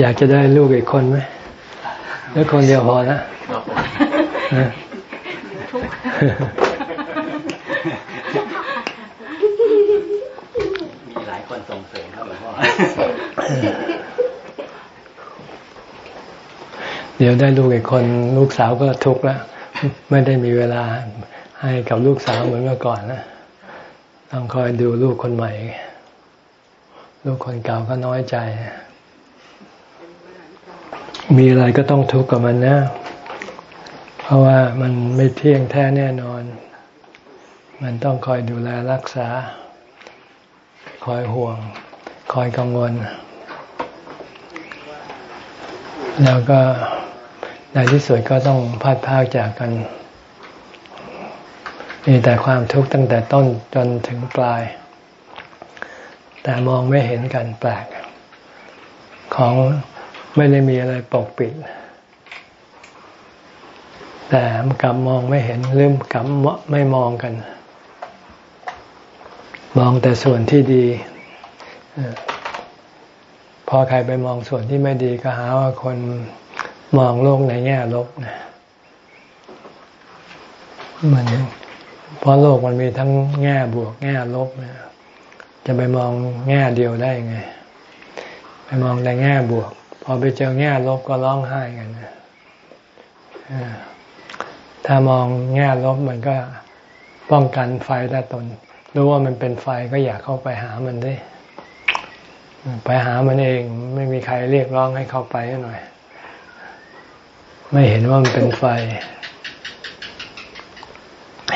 อยากจะได้ลูกอีกคนไหมแล้วคนเดียวพอนะมีหลายคนส่งเสริมครับหลวงพ่อเดี๋ยวได้ลูกอีกคน ลูกสาวก็ทุกข์แล้ว ไม่ได้มีเวลาให้กับลูกสาวเหมือนเมื่อก่อนนะต้องคอยดูลูกคนใหม่ ลูกคนเก่าก็น้อยใจ มีอะไรก็ต้องทุกข์กับมันนะ เพราะว่ามันไม่เที่ยงแท้แน่นอน มันต้องคอยดูแลรักษา คอยห่วง คอยกังวล แล้วก็ในที่สุดก็ต้องพัดพากจากกัน มีแต่ความทุกข์ตั้งแต่ต้นจนถึงปลาย แต่มองไม่เห็นกันแปลกของ ไม่ได้มีอะไรปกปิด แต่กลับมองไม่เห็นลืมกลับไม่มองกัน มองแต่ส่วนที่ดีพอใครไปมองส่วนที่ไม่ดีก็หาว่าคนมองโลกในแง่ลบนะมันเพราะโลกมันมีทั้งแง่บวกแง่ลบนะจะไปมองแง่เดียวได้ไง ไปมองแต่แง่บวก พอไปเจอแง่ลบก็ร้องไห้กันถ้ามองแง่ลบมันก็ป้องกันไฟแต่ตน รู้ว่ามันเป็นไฟก็อยากเข้าไปหามันได้ ไปหามันเองไม่มีใครเรียกร้องให้เข้าไปหน่อย ไม่เห็นว่ามันเป็นไฟ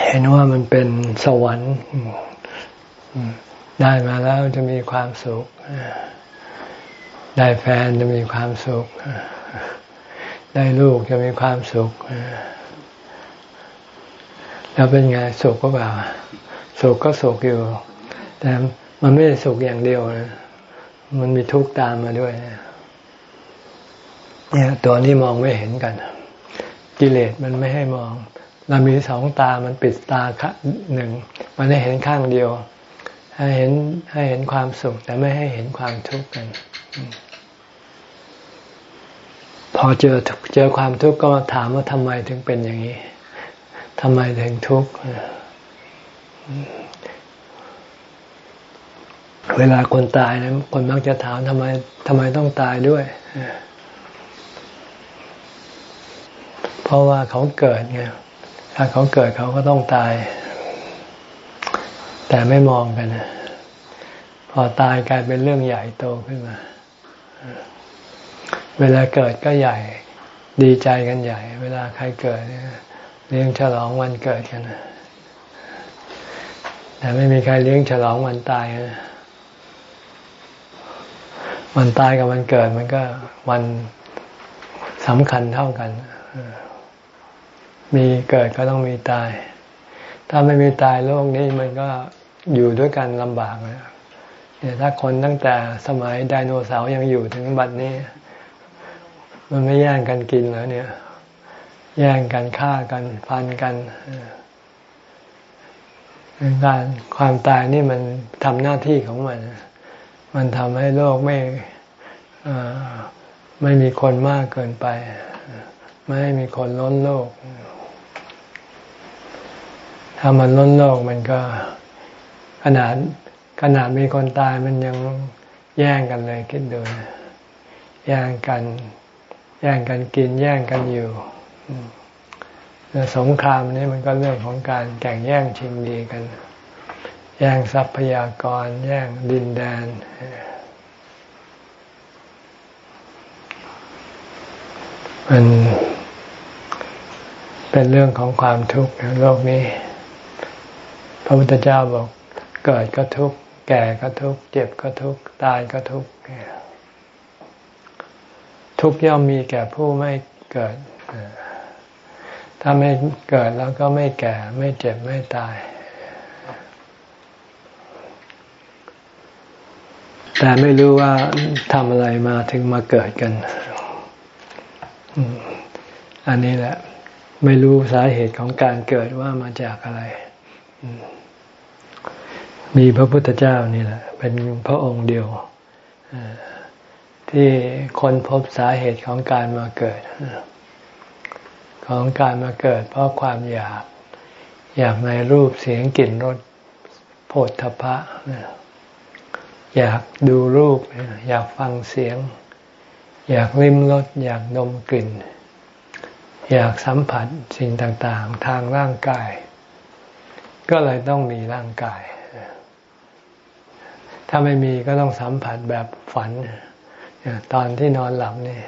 เห็นว่ามันเป็นสวรรค์ได้มาแล้วจะมีความสุข ได้แฟนจะมีความสุข ได้ลูกจะมีความสุข แล้วเป็นไงสุขก็เปล่าสุขก็สุขอยู่ แต่มันไม่ได้สุขอย่างเดียวนะมันมีทุกข์ตามมาด้วยนะเนี่ยตัวนี้มองไม่เห็นกัน กิเลสมันไม่ให้มอง เรามีสองตามันปิดตาหนึ่ง มันให้เห็นข้างเดียว ให้เห็นให้เห็นความสุข แต่ไม่ให้เห็นความทุกข์กัน พอเจอเจอความทุกข์ก็มาถามว่าทำไมถึงเป็นอย่างนี้ทำไมถึงทุกข์เวลาคนตายนะคนมักจะถามทำไมทำไมต้องตายด้วย เพราะว่าเขาเกิดไงถ้าเขาเกิดเขาก็ต้องตาย แต่ไม่มองกันนะพอตายกลายเป็นเรื่องใหญ่โตขึ้นมา เวลาเกิดก็ใหญ่ดีใจกันใหญ่ เวลาใครเกิดเลี้ยงฉลองวันเกิดกันแต่ไม่มีใครเลี้ยงฉลองวันตายนะวันตายกับวันเกิดมันก็วันสำคัญเท่ากัน มีเกิดก็ต้องมีตาย ถ้าไม่มีตายโลกนี้มันก็อยู่ด้วยกันลำบากเลยเนี่ยถ้าคนตั้งแต่สมัยไดโนเสาร์ยังอยู่ถึงบัดนี้ มันไม่แย่งกันกินแล้วเนี่ย แย่งกันฆ่ากันฟันกันการความตายนี่มันทำหน้าที่ของมัน มันทำให้โลกไม่ไม่มีคนมากเกินไป ไม่ให้มีคนล้นโลก ถ้ามันล้นโลกมันก็ขนาดขนาดมีคนตายมันยังแย่งกันเลยคิดดูแย่งกัน แย่งกันกินแย่งกันอยู่สงครามนี่มันก็เรื่องของการแข่งแย่งชิงดีกัน แย่งทรัพยากร แย่งดินแดน มันเป็นเรื่องของความทุกข์ในโลกนี้ พระพุทธเจ้าบอกเกิดก็ทุกข์แก่ก็ทุกข์เจ็บก็ทุกข์ตายก็ทุกข์ ทุกย่อมมีแก่ผู้ไม่เกิด ถ้าไม่เกิดแล้วก็ไม่แก่ ไม่เจ็บไม่ตาย แต่ไม่รู้ว่าทำอะไรมาถึงมาเกิดกัน อันนี้แหละ ไม่รู้สาเหตุของการเกิดว่ามาจากอะไร มีพระพุทธเจ้านี่แหละ เป็นพระองค์เดียว ที่คนพบสาเหตุของการมาเกิด ของการมาเกิด เพราะความอยาก อยากในรูปเสียงกลิ่นรสโผฏฐพะอยากดูรูป อยากฟังเสียง อยากลิ้มรสอยากดมกลิ่น อยากสัมผัสสิ่งต่างๆ ทางร่างกาย ก็เลยต้องมีร่างกาย ถ้าไม่มีก็ต้องสัมผัสแบบฝัน ตอนที่นอนหลับนี่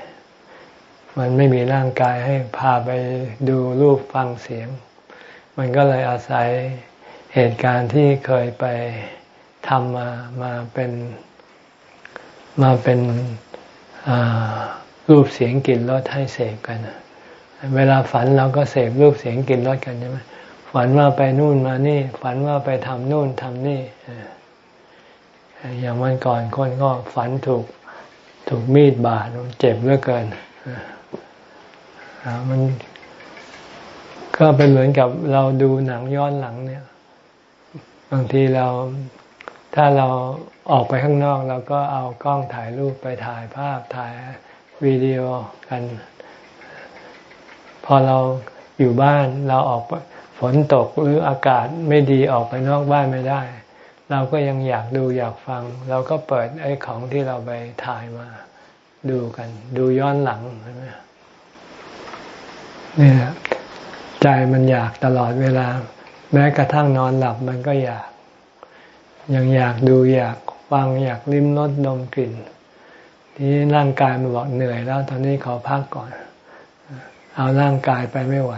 มันไม่มีร่างกายให้พาไปดูรูปฟังเสียง มันก็เลยอาศัยเหตุการณ์ที่เคยไปทำมามาเป็นมาเป็นรูปเสียงกลิ่นรสให้เสพกัน เวลาฝันเราก็เสพรูปเสียงกลิ่นรสกันใช่ไหมฝันว่าไปนู่นมานี่ ฝันว่าไปทำนู่นทำนี่อย่างวันก่อนคนก็ฝันถูก ถูกมีดบาดมันเจ็บเหลือเกินมัน ก็เป็นเหมือนกับเราดูหนังย้อนหลังเนี่ย บางทีเราถ้าเราออกไปข้างนอกเราก็เอากล้องถ่ายรูปไปถ่ายภาพถ่ายวิดีโอกัน พอเราอยู่บ้านเราออกฝนตกหรืออากาศไม่ดีออกไปนอกบ้านไม่ได้ เราก็ยังอยากดูอยากฟัง เราก็เปิดไอ้ของที่เราไปถ่ายมา ดูกัน ดูย้อนหลังใช่ไหมนี่แหละใจมันอยากตลอดเวลา แม้กระทั่งนอนหลับมันก็อยาก ยังอยากดูอยากฟังอยากลิ้มรสดมกลิ่น ทีนี้ร่างกายมันบอกเหนื่อยแล้ว ตอนนี้ขอพักก่อน เอาร่างกายไปไม่ไหว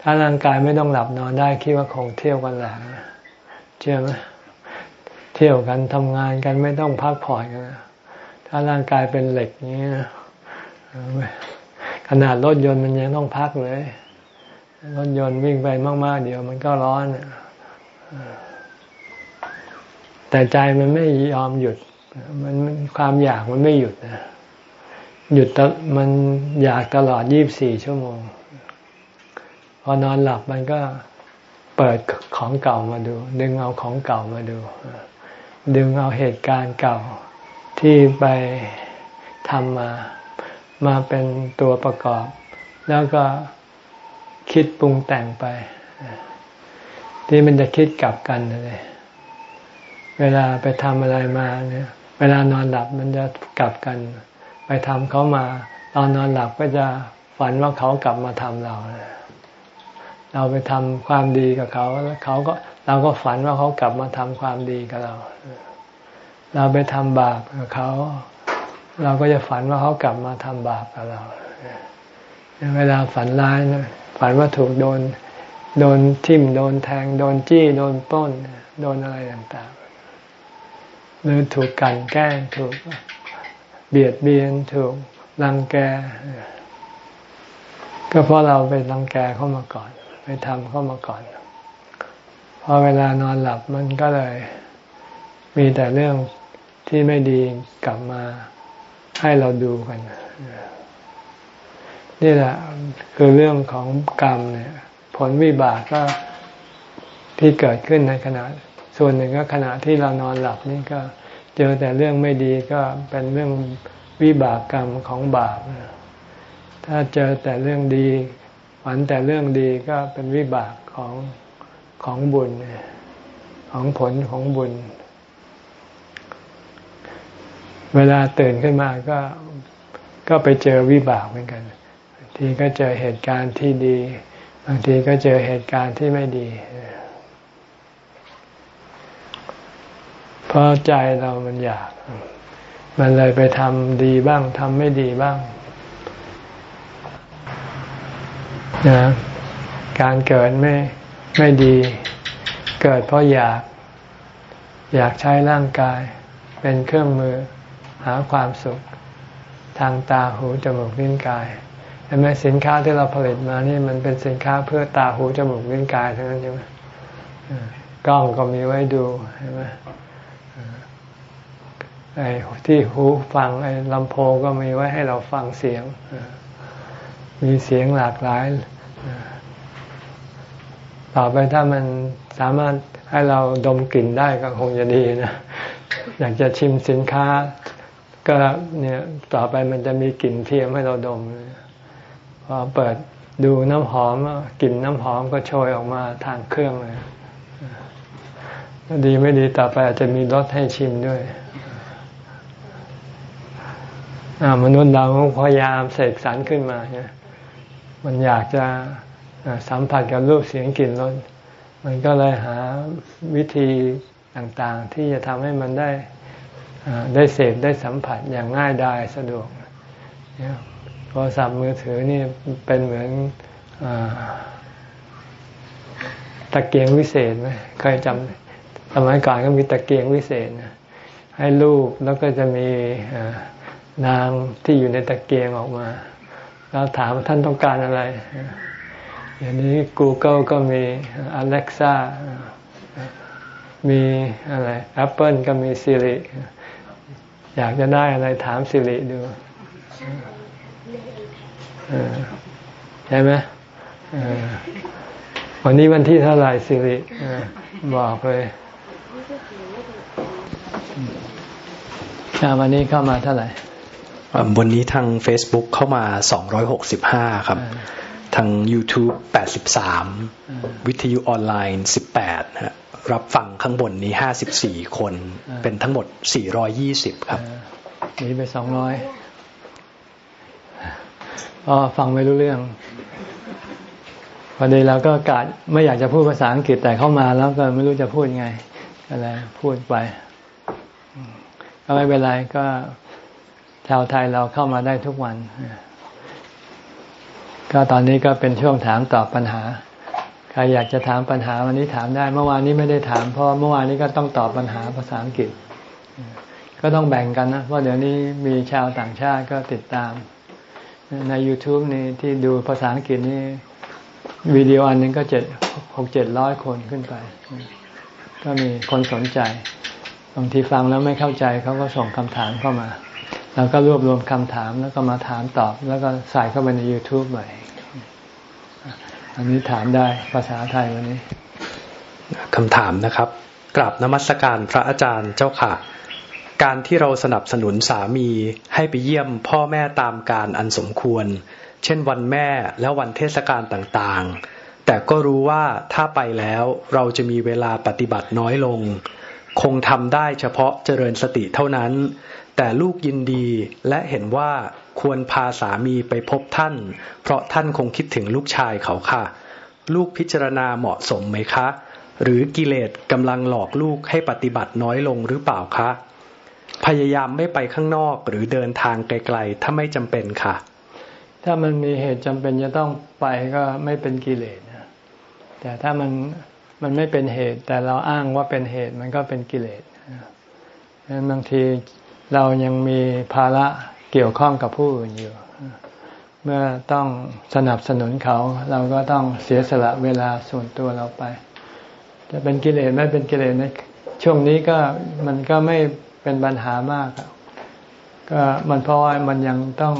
ถ้าร่างกายไม่ต้องหลับนอนได้คิดว่าคงเที่ยวกันแหละเชื่อไหม เที่ยวกันทำงานกันไม่ต้องพักผ่อนกันถ้าร่างกายเป็นเหล็กนี้ขนาดรถยนต์มันยังต้องพักเลย รถยนต์วิ่งไปมาก ๆ เดี๋ยวมันก็ร้อนแต่ใจมันไม่ยอมหยุด มันความอยากมันไม่หยุดนะหยุดมันอยากตลอดยี่บสี่ชั่วโมง พอนอนหลับมันก็เปิดของเก่ามาดู ดึงเอาของเก่ามาดู ดึงเอาเหตุการณ์เก่าที่ไปทำมามาเป็นตัวประกอบ แล้วก็คิดปรุงแต่งไป ที่มันจะคิดกลับกันเลยเวลาไปทำอะไรมาเนี่ย เวลานอนหลับมันจะกลับกัน ไปทำเขามา ตอนนอนหลับก็จะฝันว่าเขากลับมาทำเรา เราไปทำความดีกับเขาแล้วเขาก็ เราก็ฝันว่าเขากลับมาทำความดีกับเรา เราไปทำบาปกับเขา เราก็จะฝันว่าเขากลับมาทำบาปกับเราเวลาฝันร้ายฝันว่าถูกโดนโดนทิ่มโดนแทง โดนจี้โดนป้น โดนอะไรต่างๆ หรือถูกกันแกล้งถูกเบียดเบียนถูกรังแก ก็เพราะเราไปรังแกเข้ามาก่อน ไปทำเข้ามาก่อน อเวลานอนหลับมันก็เลยมีแต่เรื่องที่ไม่ดีกลับมาให้เราดูกันนี่แหละคือเรื่องของกรรมเนี่ย ผลวิบากก็ที่เกิดขึ้นในขณะ ส่วนหนึ่งก็ขณะที่เรานอนหลับนี่ก็เจอแต่เรื่องไม่ดีก็เป็นเรื่องวิบากกรรมของบาปถ้าเจอแต่เรื่องดี ฝันแต่เรื่องดีก็เป็นวิบากของ ของบุญ ของผลของบุญ เวลาตื่นขึ้นมาก็ก็ไปเจอวิบากเหมือนกันบางทีก็เจอเหตุการณ์ที่ดี บางทีก็เจอเหตุการณ์ที่ไม่ดี เพราะใจเรามันอยาก มันเลยไปทำดีบ้างทำไม่ดีบ้างนะการเกิดไม่ ไม่ดี เกิดเพราะอยาก อยากใช้ร่างกาย เป็นเครื่องมือหาความสุข ทางตาหูจมูกลิ้นกายเห็นไหมสินค้าที่เราผลิตมานี่มันเป็นสินค้าเพื่อตาหูจมูกลิ้นกายเท่านั้นใช่ไหมกล้องก็มีไว้ดูใช่ไหมไอ้ที่หูฟังไอ้ลำโพงก็มีไว้ให้เราฟังเสียง มีเสียงหลากหลาย ต่อไปถ้ามันสามารถให้เราดมกลิ่นได้ก็คงจะดีนะ อยากจะชิมสินค้า ก็เนี่ยต่อไปมันจะมีกลิ่นเทียมให้เราดมพอเปิดดูน้ำหอมกลิ่นน้ำหอมก็โชยออกมาทางเครื่องเลยดีไม่ดีต่อไปอาจจะมีรสให้ชิมด้วยมนุษย์เราพยายามเสกสรรขึ้นมาเนี่ยมันอยากจะ สัมผัสกับรูปเสียงกลิ่นรสมันก็เลยหาวิธีต่างๆ ที่จะทำให้มันได้ได้เสพได้สัมผัสอย่างง่ายดายสะดวกโทรศัพท์มือถือนี่เป็นเหมือนตะเกียงวิเศษไหมเคยจำสมัยก่อนก็มีตะเกียงวิเศษให้รูปแล้วก็จะมีนางที่อยู่ในตะเกียงออกมาเราถามท่านต้องการอะไร อย่างนี้ Google ก็มี Alexa มีอะไร Apple ก็มี Siri อยากจะได้อะไรถาม Siri ดูใช่ไหมวันนี้วันที่เท่าไหร่ Siri บอกเลยวันนี้เข้ามาเท่าไหร่ วันนี้ทาง Facebook เข้ามา 265 ครับ ทาง YouTube 83 วิทยุออนไลน์ 18ฮะรับฟังข้างบนนี้ 54 คน เป็นทั้งหมด 420 ครับนีไป 200อ๋อฟังไม่รู้เรื่องพอดีเราก็กาดไม่อยากจะพูดภาษาอังกฤษแต่เข้ามาแล้วก็ไม่รู้จะพูดไงก็เลยพูดไปก็ไม่เป็นไรก็ชาวไทยเราเข้ามาได้ทุกวัน ก็ตอนนี้ก็เป็นช่วงถามตอบปัญหา ใครอยากจะถามปัญหาวันนี้ถามได้ เมื่อวานนี้ไม่ได้ถาม เพราะเมื่อวานนี้ก็ต้องตอบปัญหาภาษาอังกฤษ ก็ต้องแบ่งกันนะ เพราะเดี๋ยวนี้มีชาวต่างชาติก็ติดตาม ใน YouTube นี่ที่ดูภาษาอังกฤษนี่วิดีโออันนึงก็เจ็ดหกเจ็ดร้อยคนขึ้นไป ก็มีคนสนใจ บางทีฟังแล้วไม่เข้าใจเขาก็ส่งคำถามเข้ามา แล้วก็รวบรวมคำถามแล้วก็มาถามตอบ แล้วก็ใส่เข้าไปใน YouTube ใหม่ อันนี้ถามได้ภาษาไทยวันนี้คำถามนะครับกราบนมัสการพระอาจารย์เจ้าค่ะ การที่เราสนับสนุนสามีให้ไปเยี่ยมพ่อแม่ตามการอันสมควร เช่นวันแม่และวันเทศกาลต่างๆ แต่ก็รู้ว่าถ้าไปแล้วเราจะมีเวลาปฏิบัติน้อยลง คงทำได้เฉพาะเจริญสติเท่านั้น แต่ลูกยินดีและเห็นว่าควรพาสามีไปพบท่าน เพราะท่านคงคิดถึงลูกชายเขาค่ะ ลูกพิจารณาเหมาะสมไหมคะ หรือกิเลสกำลังหลอกลูกให้ปฏิบัติน้อยลงหรือเปล่าคะ พยายามไม่ไปข้างนอกหรือเดินทางไกลๆ ถ้าไม่จำเป็นค่ะ ถ้ามันมีเหตุจำเป็นจะต้องไปก็ไม่เป็นกิเลสแต่ถ้ามันมันไม่เป็นเหตุ แต่เราอ้างว่าเป็นเหตุมันก็เป็นกิเลสดังนั้นบางที เรายังมีภาระเกี่ยวข้องกับผู้อื่นอยู่ เมื่อต้องสนับสนุนเขา เราก็ต้องเสียสละเวลาส่วนตัวเราไป จะเป็นกิเลสไม่เป็นกิเลสในช่วงนี้ก็มันก็ไม่เป็นปัญหามาก ก็มันเพราะว่ามันยังต้อง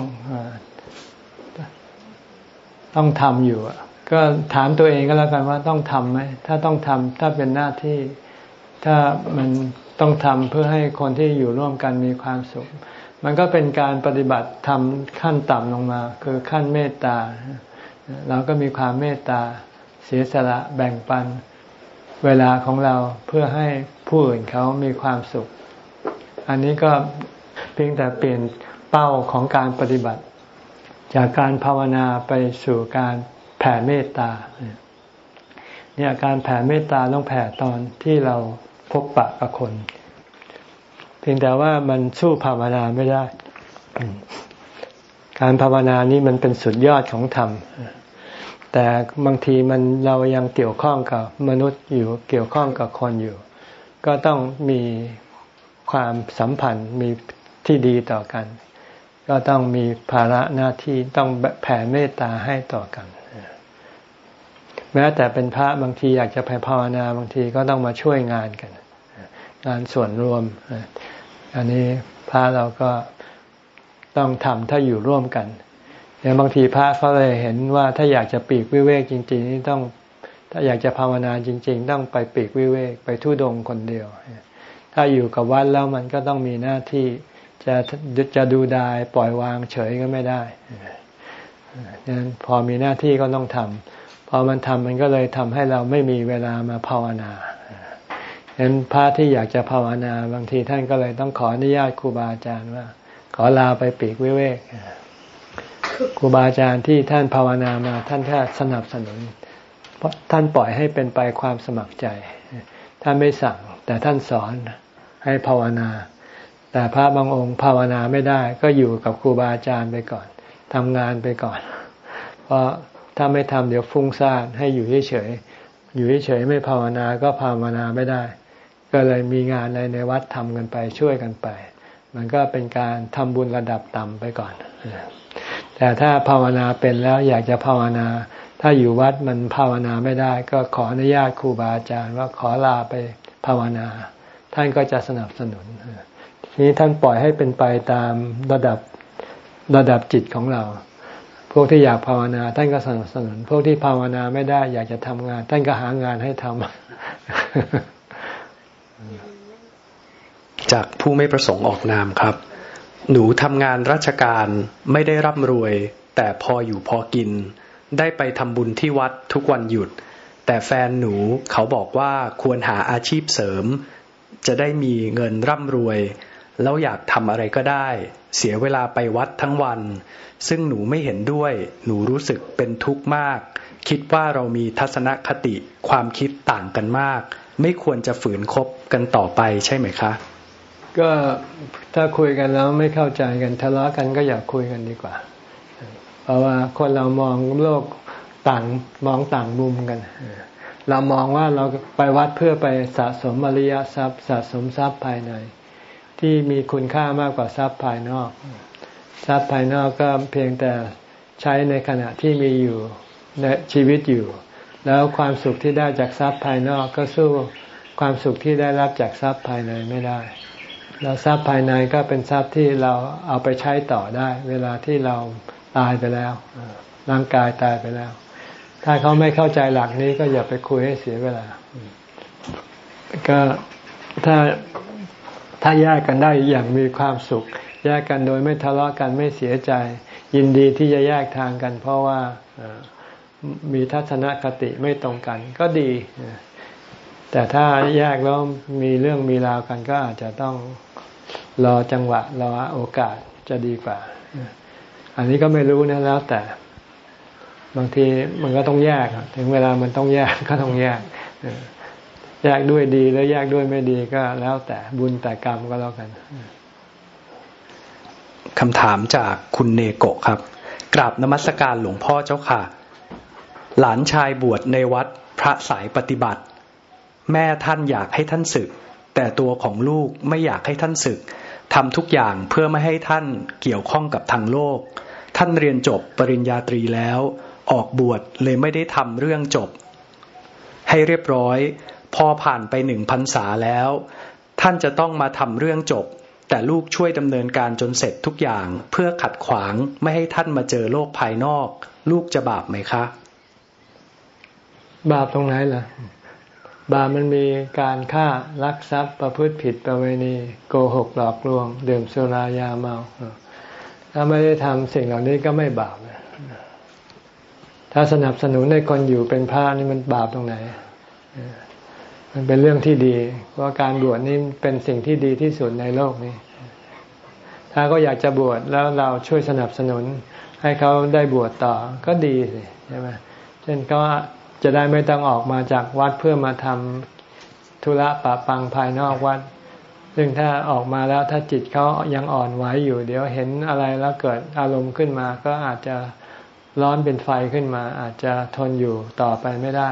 ต้องทำอยู่ก็ถามตัวเองก็แล้วกันว่าต้องทำไหมถ้าต้องทำถ้าเป็นหน้าที่ ถ้ามัน ต้องทำเพื่อให้คนที่อยู่ร่วมกันมีความสุข มันก็เป็นการปฏิบัติทำขั้นต่ำลงมา คือขั้นเมตตา เราก็มีความเมตตาเสียสละแบ่งปันเวลาของเราเพื่อให้ผู้อื่นเขามีความสุข อันนี้ก็เพียงแต่เปลี่ยนเป้าของการปฏิบัติ จากการภาวนาไปสู่การแผ่เมตตาเนี่ยการแผ่เมตตาต้องแผ่ตอนที่เรา พบปะกับคน เพียงแต่ว่ามันสู้ภาวนาไม่ได้ การภาวนานี้มันเป็นสุดยอดของธรรม แต่บางทีมันเรายังเกี่ยวข้องกับมนุษย์อยู่เกี่ยวข้องกับคนอยู่ ก็ต้องมีความสัมพันธ์มีที่ดีต่อกัน ก็ต้องมีภาระหน้าที่ต้องแผ่เมตตาให้ต่อกันแม้แต่เป็นพระบางทีอยากจะไปภาวนาบางทีก็ต้องมาช่วยงานกันานส่วนรวม อันนี้พระเราก็ต้องทำถ้าอยู่ร่วมกันอย่างบางทีพระเขาเลยเห็นว่าถ้าอยากจะปีกวิเวกจริง ๆ นี่ต้อง ถ้าอยากจะภาวนาจริง ๆ ต้องไปปีกวิเวกไปทุดงคนเดียว ถ้าอยู่กับวัดแล้วมันก็ต้องมีหน้าที่จะจะดูดายปล่อยวางเฉยก็ไม่ได้ดังนั้นพอมีหน้าที่ก็ต้องทำพอมันทำมันก็เลยทำให้เราไม่มีเวลามาภาวนา ดังนั้นพระที่อยากจะภาวนาบางทีท่านก็เลยต้องขออนุญาตครูบาอาจารย์ว่า ขอลาไปปีกวิเวกครูบาอาจารย์ที่ท่านภาวนามาท่านแค่สนับสนุน เพราะท่านปล่อยให้เป็นไปความสมัครใจ ท่านไม่สั่ง แต่ท่านสอนให้ภาวนา แต่พระบางองค์ภาวนาไม่ได้ ก็อยู่กับครูบาอาจารย์ไปก่อนทำงานไปก่อน เพราะถ้าไม่ทำเดี๋ยวฟุ้งซ่านให้อยู่เฉยอยู่เฉยไม่ภาวนาก็ภาวนาไม่ได้ ก็เลยมีงานอะไรในวัดทำกันไปช่วยกันไป มันก็เป็นการทำบุญระดับต่ำไปก่อน แต่ถ้าภาวนาเป็นแล้วอยากจะภาวนา ถ้าอยู่วัดมันภาวนาไม่ได้ ก็ขออนุญาตครูบาอาจารย์ว่าขอลาไปภาวนา ท่านก็จะสนับสนุน ทีนี้ท่านปล่อยให้เป็นไปตามระดับระดับจิตของเรา พวกที่อยากภาวนาท่านก็สนับสนุน พวกที่ภาวนาไม่ได้อยากจะทำงาน ท่านก็หางานให้ทำ จากผู้ไม่ประสงค์ออกนามครับ หนูทำงานราชการไม่ได้ร่ำรวย แต่พออยู่พอกิน ได้ไปทำบุญที่วัดทุกวันหยุด แต่แฟนหนูเขาบอกว่าควรหาอาชีพเสริม จะได้มีเงินร่ำรวย แล้วอยากทำอะไรก็ได้ เสียเวลาไปวัดทั้งวัน ซึ่งหนูไม่เห็นด้วย หนูรู้สึกเป็นทุกข์มาก คิดว่าเรามีทัศนคติความคิดต่างกันมาก ไม่ควรจะฝืนคบกันต่อไปใช่ไหมคะ ก็ถ้าคุยกันแล้วไม่เข้าใจกันทะเลาะกันก็อย่าคุยกันดีกว่า เพราะว่าคนเรามองโลกต่างมองต่างมุมกันเรามองว่าเราไปวัดเพื่อไปสะสมอริยทรัพย์ สะสมทรัพย์ภายใน ที่มีคุณค่ามากกว่าทรัพย์ภายนอก ทรัพย์ภายนอกก็เพียงแต่ใช้ในขณะที่มีอยู่ ในชีวิตอยู่ แล้วความสุขที่ได้จากทรัพย์ภายนอกก็สู้ความสุขที่ได้รับจากทรัพย์ภายในไม่ได้ แล้วทรัพย์ภายในก็เป็นทรัพย์ที่เราเอาไปใช้ต่อได้ เวลาที่เราตายไปแล้วร่างกายตายไปแล้ว ถ้าเขาไม่เข้าใจหลักนี้ก็อย่าไปคุยให้เสียเวลา ก็ถ้าถ้าแยกกันได้อย่างมีความสุข แยกกันโดยไม่ทะเลาะกันไม่เสียใจ ยินดีที่จะแยกทางกันเพราะว่า มีทัศนคติไม่ตรงกัน ก็ดี แต่ถ้าแยกแล้วมีเรื่องมีราวกันก็อาจจะต้องรอจังหวะรอโอกาสจะดีกว่า อันนี้ก็ไม่รู้นะแล้วแต่ บางทีมันก็ต้องแยก ถึงเวลามันต้องแยกก็ต้องแยกแยกด้วยดีแล้วแยกด้วยไม่ดีก็แล้วแต่บุญแต่กรรมก็แล้วกันคำถามจากคุณเนโกะครับ กราบนมัสการหลวงพ่อเจ้าค่ะ หลานชายบวชในวัดพระสายปฏิบัติ แม่ท่านอยากให้ท่านศึก แต่ตัวของลูกไม่อยากให้ท่านศึกทำทุกอย่างเพื่อไม่ให้ท่านเกี่ยวข้องกับทางโลก ท่านเรียนจบปริญญาตรีแล้ว ออกบวชเลยไม่ได้ทำเรื่องจบ ให้เรียบร้อย พอผ่านไปหนึ่งพรรษาแล้ว ท่านจะต้องมาทำเรื่องจบ แต่ลูกช่วยดำเนินการจนเสร็จทุกอย่าง เพื่อขัดขวางไม่ให้ท่านมาเจอโลกภายนอก ลูกจะบาปไหมคะ บาปตรงไหนล่ะ บาปมันมีการฆ่ารักทรัพย์ประพฤติผิดประเวณีโกหกหลอกลวงดื่มสุรายาเมาถ้าไม่ได้ทำสิ่งเหล่านี้ก็ไม่บาปถ้าสนับสนุนให้คนอยู่เป็นพระนี่มันบาปตรงไหนมันเป็นเรื่องที่ดีว่าการบวชนี่เป็นสิ่งที่ดีที่สุดในโลกนี้ ถ้าก็อยากจะบวชแล้วเราช่วยสนับสนุน ให้เขาได้บวชต่อก็ดีสิใช่ไหมเช่นก็ จะได้ไม่ต้องออกมาจากวัดเพื่อมาทำธุระปะปังภายนอกวัด ซึ่งถ้าออกมาแล้วถ้าจิตเขายังอ่อนไหวอยู่ เดี๋ยวเห็นอะไรแล้วเกิดอารมณ์ขึ้นมา ก็อาจจะร้อนเป็นไฟขึ้นมา อาจจะทนอยู่ต่อไปไม่ได้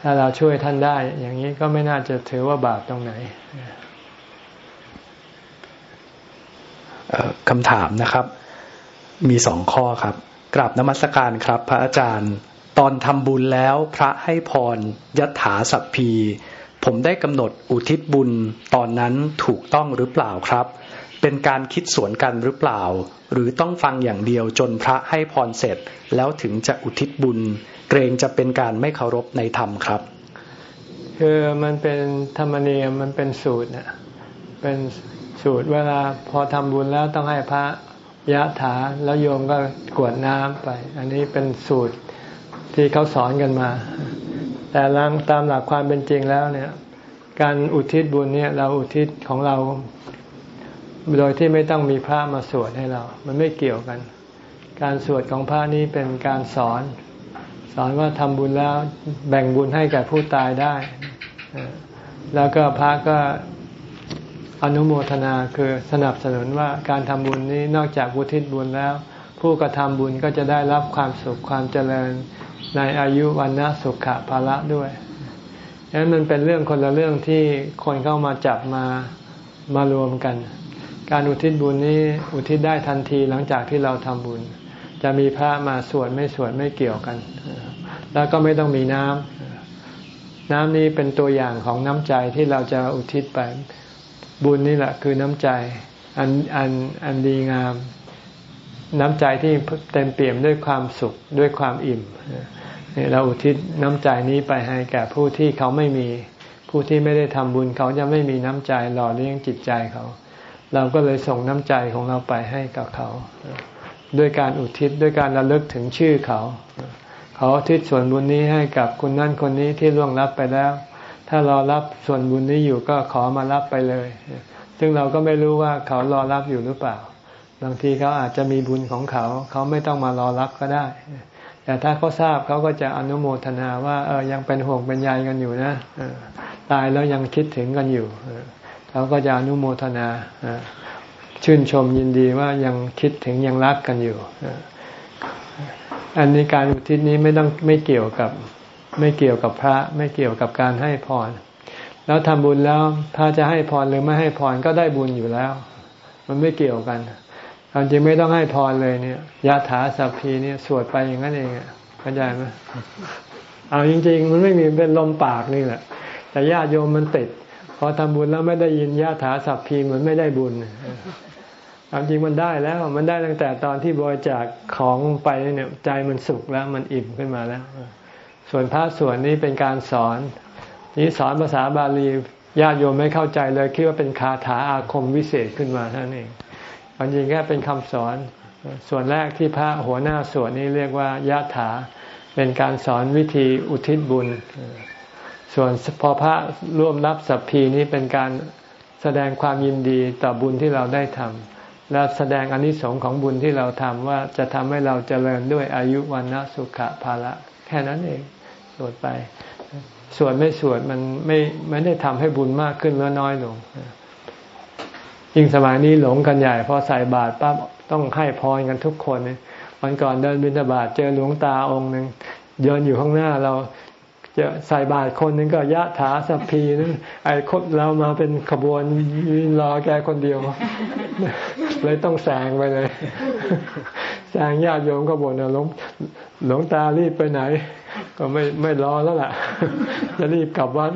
ถ้าเราช่วยท่านได้ อย่างนี้ก็ไม่น่าจะถือว่าบาปตรงไหนคำถามนะครับ มีสองข้อครับกราบนมัสการครับ พระอาจารย์ ตอนทำบุญแล้วพระให้พรยถาสัพพี ผมได้กำหนดอุทิศบุญตอนนั้นถูกต้องหรือเปล่าครับ เป็นการคิดสวนกันหรือเปล่า หรือต้องฟังอย่างเดียวจนพระให้พรเสร็จ แล้วถึงจะอุทิศบุญ เกรงจะเป็นการไม่เคารพในธรรมครับ คือมันเป็นธรรมเนียมมันเป็นสูตรเนี่เป็นสูตรเวลาพอทำบุญแล้วต้องให้พระยะถาแล้วโยมก็กวดน้ำไป อันนี้เป็นสูตร ที่เขาสอนกันมา แต่ลังตามหลักความเป็นจริงแล้วเนี่ย การอุทิศบุญเนี่ยเราอุทิศของเรา โดยที่ไม่ต้องมีพระมาสวดให้เรา มันไม่เกี่ยวกัน การสวดของพระนี้เป็นการสอน สอนว่าทำบุญแล้วแบ่งบุญให้แก่ผู้ตายได้ แล้วก็พระก็อนุโมทนาคือสนับสนุนว่าการทำบุญนี้นอกจากบุทิศบุญแล้ว ผู้กระทำบุญก็จะได้รับความสุขความเจริญ ในอายุวันนะสุขะภาระด้วยดังนั้นมันเป็นเรื่องคนละเรื่องที่คนเข้ามาจับมามารวมกัน การอุทิศบุญนี้อุทิศได้ทันทีหลังจากที่เราทำบุญ จะมีพระมาสวดไม่สวดไม่เกี่ยวกัน แล้วก็ไม่ต้องมีน้ำน้ำนี้เป็นตัวอย่างของน้ำใจที่เราจะอุทิศไปบุญนี่แหละคือน้ำใจอันอันอันดีงาม น้ำใจที่เต็มเปี่ยมด้วยความสุขด้วยความอิ่ม เราอุทิศน้ำใจนี้ไปให้แก่ผู้ที่เขาไม่มี ผู้ที่ไม่ได้ทำบุญเขาจะไม่มีน้ำใจหล่อเลี้ยงจิตใจเขา เราก็เลยส่งน้ำใจของเราไปให้กับเขา ด้วยการอุทิศด้วยการระลึกถึงชื่อเขา เขาอุทิศส่วนบุญนี้ให้กับคนนั่นคนนี้ที่ล่วงลับไปแล้ว ถ้ารอรับส่วนบุญนี้อยู่ก็ขอมารับไปเลย ซึ่งเราก็ไม่รู้ว่าเขารอรับอยู่หรือเปล่า บางทีเขาอาจจะมีบุญของเขา เขาไม่ต้องมารอรับก็ได้ แต่ถ้าเขาทราบเขาก็จะอนุโมทนาว่าเออยังเป็นห่วงเป็นใยกันอยู่นะตายแล้วยังคิดถึงกันอยู่เขาก็จะอนุโมทนาชื่นชมยินดีว่ายังคิดถึงยังรักกันอยู่อันนี้การอุทิศนี้ไม่ต้องไม่เกี่ยวกับไม่เกี่ยวกับพระ ไม่เกี่ยวกับการให้พร แล้วทำบุญแล้วพระจะให้พรหรือไม่ให้พรก็ได้บุญอยู่แล้ว มันไม่เกี่ยวกัน ความจริงไม่ต้องให้พรเลยเนี่ยยะถาสัพพีเนี่ยสวดไปอย่างนั้นเองเข้าใจไหมเอาจริง ๆ มันไม่มีเป็นลมปากนี่แหละ แต่ญาติโยมมันติดพอทำบุญแล้วไม่ได้ยินยะถาสัพพีเหมือนไม่ได้บุญความจริงมันได้แล้ว มันได้ตั้งแต่ตอนที่บริจาคของไปเนี่ยใจมันสุขแล้วมันอิ่มขึ้นมาแล้ว ส่วนพระส่วนนี้เป็นการสอน นี้สอนภาษาบาลีญาติโยมไม่เข้าใจเลยคิดว่าเป็นคาถาอาคมวิเศษขึ้นมาเท่านั้นเอง ความจริงแค่เป็นคำสอน ส่วนแรกที่พระหัวหน้าสวดนี้เรียกว่ายะถา เป็นการสอนวิธีอุทิศบุญ ส่วนพอพระร่วมรับสัพพีนี้เป็นการแสดงความยินดีต่อบุญที่เราได้ทำและแสดงอนิสงค์ของบุญที่เราทำว่าจะทำให้เราเจริญด้วยอายุวันนะสุขภาละแค่นั้นเองสวดไปสวดไม่สวดมันไม่ไม่ได้ทำให้บุญมากขึ้นหรือน้อยลง ยิ่งสมัยนี้หลงกันใหญ่พอใส่บาตรปั๊บต้องให้พรกันทุกคนวันก่อนเดินบิณฑบาตเจอหลวงตาองค์หนึ่งเดินอยู่ข้างหน้าเราจะใส่บาตรคนหนึ่งก็ยะถาสัพพีนึงไอ้คนเรามาเป็นขบวนรอแกคนเดียว เลยต้องแซงไปเลยแซงญาติโยมก็บ่นหลวงหลวงตารีบไปไหน ก็ไม่ไม่รอแล้วล่ะ จะรีบกลับวัด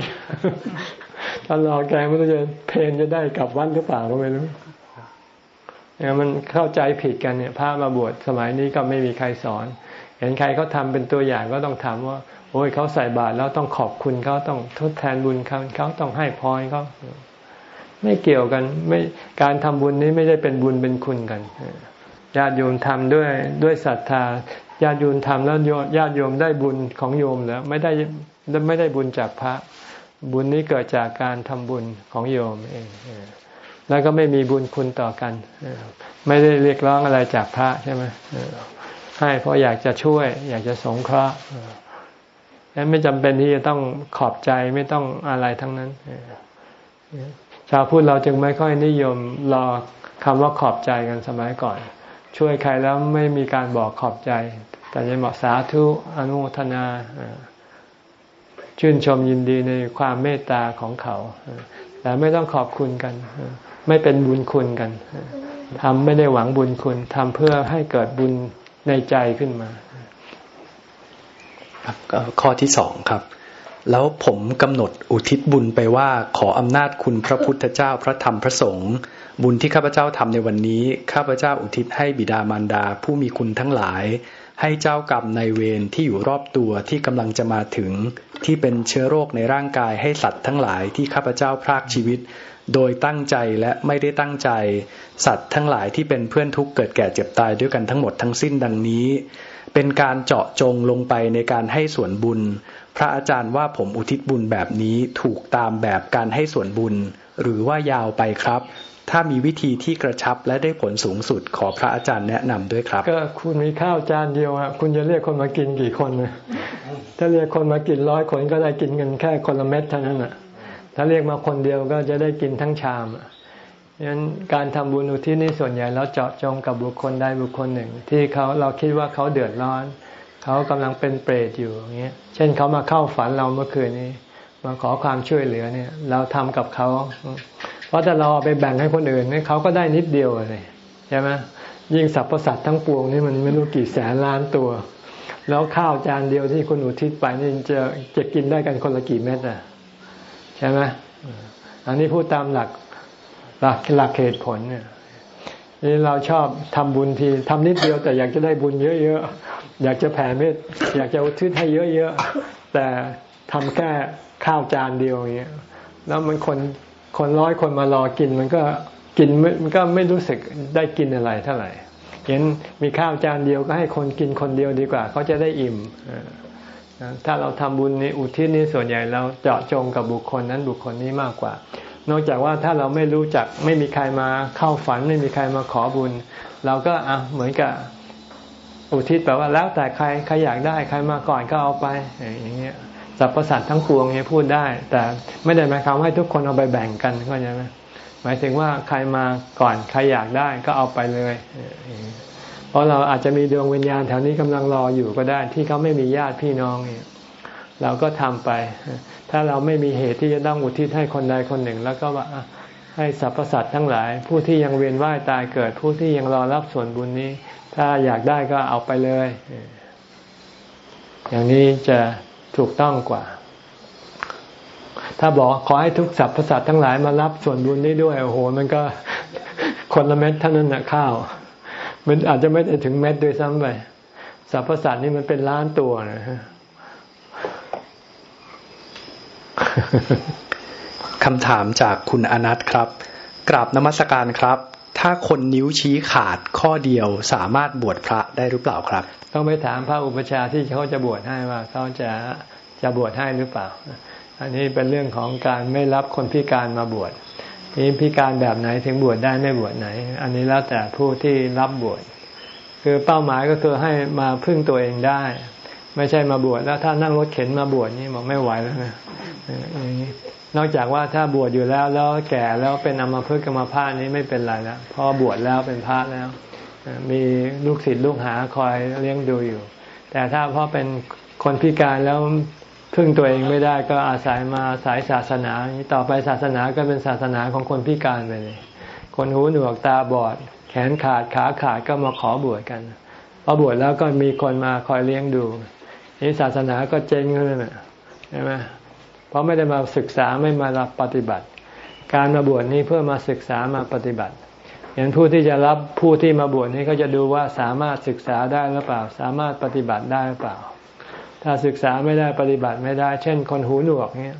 ถ้ารอแกมันจะเพนจะได้กลับวัดหรือเปล่าก็ไม่รู้เนี่ยมันเข้าใจผิดกันเนี่ยพระมาบวชสมัยนี้ก็ไม่มีใครสอน เห็นใครเขาทาเป็นตัวอย่างก็ต้องถามว่า โอ้ยเขาใส่บาตรแล้วต้องขอบคุณเขาต้องทดแทนบุญเขาเขาต้องให้พรเขาไม่เกี่ยวกันไม่การทำบุญนี้ไม่ได้เป็นบุญเป็นคุณกันญาติโยมทำด้วยด้วยศรัทธาญาติโยมทำแล้วญาติโยมได้บุญของโยมแล้ว ไม่ได้ไม่ได้บุญจากพระ บุญนี้เกิดจากการทำบุญของโยมเองแล้วก็ไม่มีบุญคุณต่อกัน ไม่ได้เรียกร้องอะไรจากพระใช่ไหมให้เพราะอยากจะช่วย อยากจะสงเคราะห์แล้วไม่จำเป็นที่จะต้องขอบใจไม่ต้องอะไรทั้งนั้นชาวพุทธเราจึงไม่ค่อยนิยมรอคำว่าขอบใจกันสมัยก่อน ช่วยใครแล้วไม่มีการบอกขอบใจ แต่จะบอกสาธุอนุโมทนา ชื่นชมยินดีในความเมตตาของเขา แต่ไม่ต้องขอบคุณกัน ไม่เป็นบุญคุณกันทำไม่ได้หวังบุญคุณทำเพื่อให้เกิดบุญในใจขึ้นมาครับข้อที่สองครับ แล้วผมกำหนดอุทิศบุญไปว่าขออำนาจคุณพระพุทธเจ้าพระธรรมพระสงฆ์บุญที่ข้าพเจ้าทำในวันนี้ ข้าพเจ้าอุทิศให้บิดามารดาผู้มีคุณทั้งหลาย ให้เจ้ากรรมในเวรที่อยู่รอบตัวที่กำลังจะมาถึง ที่เป็นเชื้อโรคในร่างกายให้สัตว์ทั้งหลายที่ข้าพเจ้าพรากชีวิต โดยตั้งใจและไม่ได้ตั้งใจ สัตว์ทั้งหลายที่เป็นเพื่อนทุกข์เกิดแก่เจ็บตายด้วยกันทั้งหมดทั้งสิ้นดังนี้ เป็นการเจาะจงลงไปในการให้ส่วนบุญ พระอาจารย์ว่าผมอุทิศบุญแบบนี้ถูกตามแบบการให้ส่วนบุญ หรือว่ายาวไปครับ ถ้ามีวิธีที่กระชับและได้ผลสูงสุดขอพระอาจารย์แนะนำด้วยครับ ก็คุณมีข้าวจานเดียวอะคุณจะเรียกคนมากินกี่คนนะถ้าเรียกคนมากินร้อยคนก็ได้กินกันแค่คนละเม็ดเท่านั้นอะ ถ้าเรียกมาคนเดียวก็จะได้กินทั้งชามอะงั้นการทำบุญอุทิศนี่ส่วนใหญ่แล้วเจาะจงกับบุคคลใดบุคคลหนึ่ง ที่เขาเราคิดว่าเขาเดือดร้อน เขากำลังเป็นเปรตอยู่อย่างเงี้ย เช่นเขามาเข้าฝันเราเมื่อคืนนี้ มาขอความช่วยเหลือเนี่ย เราทำกับเขา เพราะถ้าเราเอาไปแบ่งให้คนอื่นเนี่ยเขาก็ได้นิดเดียวเลยใช่ไหมยิ่งสรรพสัตว์ทั้งปวงนี่มันไม่รู้กี่แสนล้านตัว แล้วข้าวจานเดียวที่คุณอุทิศไปนี่จะจะกินได้กันคนละกี่เม็ดอะใช่ไหมอันนี้พูดตามหลักหลักหลักเหตุผลเนี่ยนี่เราชอบทำบุญทีทำนิดเดียวแต่อยากจะได้บุญเยอะๆอยากจะแผ่เมตอยากจะอุทิศให้เยอะๆแต่ทำแค่ข้าวจานเดียวอย่างเงี้ยแล้วมันคน คนร้อยคนมารอกินมันก็กินมันก็ไม่รู้สึกได้กินอะไรเท่าไหร่เห็นมีข้าวจานเดียวก็ให้คนกินคนเดียวดีกว่าเขาจะได้อิ่มถ้าเราทำบุญในอุทิศนี้ส่วนใหญ่เราเจาะจงกับบุคคลนั้นบุคคลนี้มากกว่า นอกจากว่าถ้าเราไม่รู้จักไม่มีใครมาเข้าฝันไม่มีใครมาขอบุญ เราก็อะเหมือนกับอุทิศแปลว่าแล้วแต่ใครใครอยากได้ใครมาก่อนก็เอาไปอย่างเงี้ย สรรพสัตว์ทั้งปวงเนี่ยพูดได้ แต่ไม่ได้หมายความให้ทุกคนเอาไปแบ่งกันเข้าใจไหมหมายถึงว่าใครมาก่อนใครอยากได้ก็เอาไปเลย เพราะเราอาจจะมีดวงวิญญาณแถวนี้กำลังรออยู่ก็ได้ ที่เขาไม่มีญาติพี่น้องเนี่ยเราก็ทำไป ถ้าเราไม่มีเหตุที่จะต้องอุทิศให้คนใดคนหนึ่ง แล้วก็ว่าให้สรรพสัตว์ทั้งหลาย ผู้ที่ยังเวียนว่ายตายเกิดผู้ที่ยังรอรับส่วนบุญนี้ ถ้าอยากได้ก็เอาไปเลย อย่างนี้จะ ถูกต้องกว่า ถ้าบอกขอให้ทุกสรรพสัตว์ทั้งหลายมารับส่วนบุญนี้ด้วยโอ้โห มันก็คนละเม็ดเท่านั้นนะข้าว มันอาจจะไม่ได้ถึงเม็ดด้วยซ้ำไปสรรพสัตว์นี่มันเป็นล้านตัวนะฮะคำถามจากคุณอนัทครับ กราบนมัสการครับ ถ้าคนนิ้วชี้ขาดข้อเดียวสามารถบวชพระได้หรือเปล่าครับ ต้องไปถามพระอุปชาที่เขาจะบวชให้ว่าเขาจะจะบวชให้หรือเปล่า อันนี้เป็นเรื่องของการไม่รับคนพิการมาบวชนี่พิการแบบไหนถึงบวชได้ไม่บวชไหน อันนี้แล้วแต่ผู้ที่รับบวชคือเป้าหมายก็คือให้มาพึ่งตัวเองได้ ไม่ใช่มาบวชแล้วถ้านั่งรถเข็นมาบวชนี่บอกไม่ไหวแล้วนะอย่างนี้นอกจากว่าถ้าบวชอยู่แล้วแล้วแก่แล้วเป็นอมพฤกษ์กรรมภานี้ไม่เป็นไรแล้วพอบวชแล้วเป็นพระแล้ว มีลูกศิษย์ลูกหาคอยเลี้ยงดูอยู่ แต่ถ้าพราะเป็นคนพิการแล้วพึ่งตัวเองไม่ได้ก็อาศัยมาอายศาสนาต่อไปศาสนาก็เป็นศาสนาของคนพิการไปเลยคนหูหนวกตาบอด แขนขาดขาขาดก็มาขอบวชกันพอบวชแล้วก็มีคนมาคอยเลี้ยงดู นี่ศาสนาก็เจ๊งเลยนะใช่ไหมเพราะไม่ได้มาศึกษาไม่มารับปฏิบัติ การมาบวชนี้เพื่อมาศึกษามาปฏิบัติอย่างผู้ที่จะรับผู้ที่มาบวชนี้ก็จะดูว่าสามารถศึกษาได้หรือเปล่า สามารถปฏิบัติได้หรือเปล่า ถ้าศึกษาไม่ได้ปฏิบัติไม่ได้ เช่น คนหูหนวกเนี้ย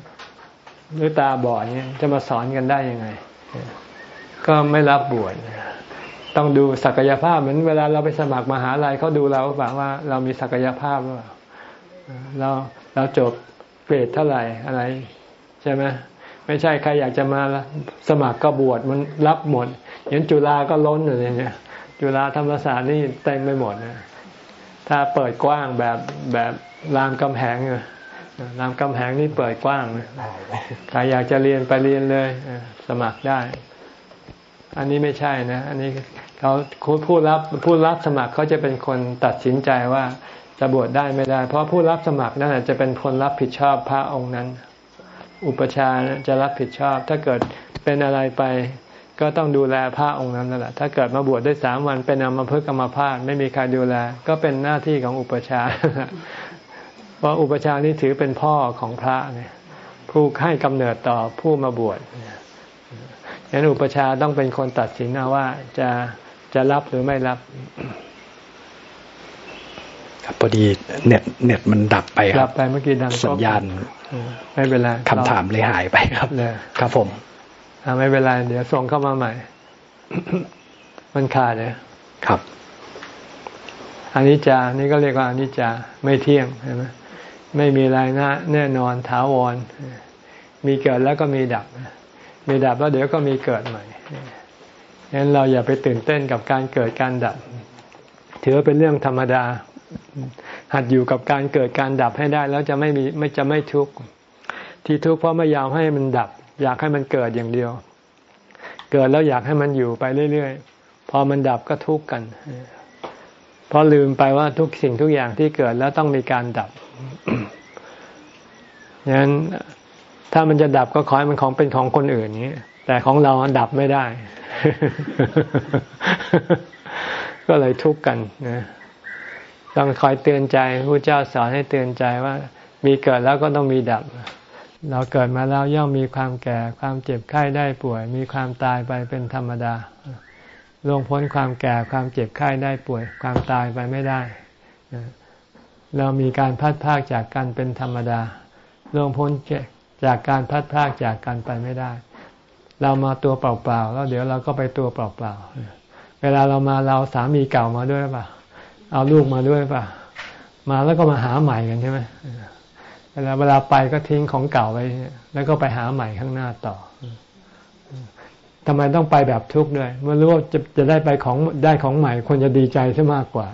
หรือตาบอดเนี้ยจะมาสอนกันได้ยังไง ก็ไม่รับบวชต้องดูศักยภาพเหมือนเวลาเราไปสมัครมหาลัยเขาดูเราเปล่าว่าเรามีศักยภาพหรือเปล่า เราเราจบเกรดเท่าไหร่อะไร ใช่ไหมไม่ใช่ใครอยากจะมาสมัครก็บวชมันรับหมดอย่างจุฬาก็ล้นอะไรเนี่ยจุฬาธรรมศาสตร์นี่เต็มไปหมดนะถ้าเปิดกว้างแบบแบบรามกำแหงรามกำแหงนี่เปิดกว้างใครอยากจะเรียนไปเรียนเลยสมัครได้ อันนี้ไม่ใช่นะ อันนี้เขาผู้รับผู้รับสมัครเขาจะเป็นคนตัดสินใจว่า จะบวชได้ไม่ได้ เพราะผู้รับสมัครนั่นจะเป็นคนรับผิดชอบพระองค์นั้น อุปชาจะรับผิดชอบ ถ้าเกิดเป็นอะไรไป ก็ต้องดูแลพระองค์นั้นนั่นแหละถ้าเกิดมาบวชได้สามวันเป็นอมภพกรรมภาพไม่มีใครดูแล ก็เป็นหน้าที่ของอุปชาเพราะอุปชานี้ถือเป็นพ่อของพระเนี่ยผู้ให้กำเนิดต่อผู้มาบวชฉะนั้นอุปชาต้องเป็นคนตัดสินนะว่าจะจะรับหรือไม่รับ ครับพอดีเน็ตเน็ตมันดับไปคดัรับบไปเมื่อกี้ดังสัญญาณเออไม่เป็นไรคำถามเลยหายไปครับเลยครับผมอ่าไม่เป็นไรเดี๋ยวส่งเข้ามาใหม่ มันขาดเนี่ยครับอนิจจานี่ก็เรียกว่าอนิจจาไม่เที่ยงใช่ไหมไม่มีอะไรนะแน่นอนถาวร มีเกิดแล้วก็มีดับ มีดับแล้วเดี๋ยวก็มีเกิดใหม่งั้นเราอย่าไปตื่นเต้นกับการเกิดการดับ ถือว่าเป็นเรื่องธรรมดา หัดอยู่กับการเกิดการดับให้ได้ แล้วจะไม่มีไม่จะไม่ทุกข์ที่ทุกข์เพราะไม่ยอมให้มันดับ อยากให้มันเกิดอย่างเดียว เกิดแล้วอยากให้มันอยู่ไปเรื่อยๆพอมันดับก็ทุกข์กันเพราะลืมไปว่าทุกสิ่งทุกอย่างที่เกิดแล้วต้องมีการดับงั้นถ้ามันจะดับก็ขอให้มันของเป็นของคนอื่นนี้แต่ของเราดับไม่ได้ ก็เลยทุกข์กันนะ ต้องคอยเตือนใจพระเจ้าสอนให้เตือนใจว่า มีเกิดแล้วก็ต้องมีดับ เราเกิดมาแล้วย่อมมีความแก่ความเจ็บไข้ได้ป่วย มีความตายไปเป็นธรรมดาล่วงพ้นความแก่ความเจ็บไข้ได้ป่วย ความตายไปไม่ได้ เรามีการพัดพากจากกันเป็นธรรมดาล่วงพ้นจากการพัดพากจากกันไปไม่ได้ เรามาตัวเปล่าๆแล้วเดี๋ยวเราก็ไปตัวเปล่าๆเวลาเรามาเราสามีเก่ามาด้วยป่ะ เอาลูกมาด้วยป่ะ มาแล้วก็มาหาใหม่กันใช่ไหมเวลาเวลาไปก็ทิ้งของเก่าไปแล้วก็ไปหาใหม่ข้างหน้าต่อทำไมต้องไปแบบทุกข์ด้วย เมื่อรู้ว่าจะจะได้ไปของได้ของใหม่ควรจะดีใจซะมากกว่า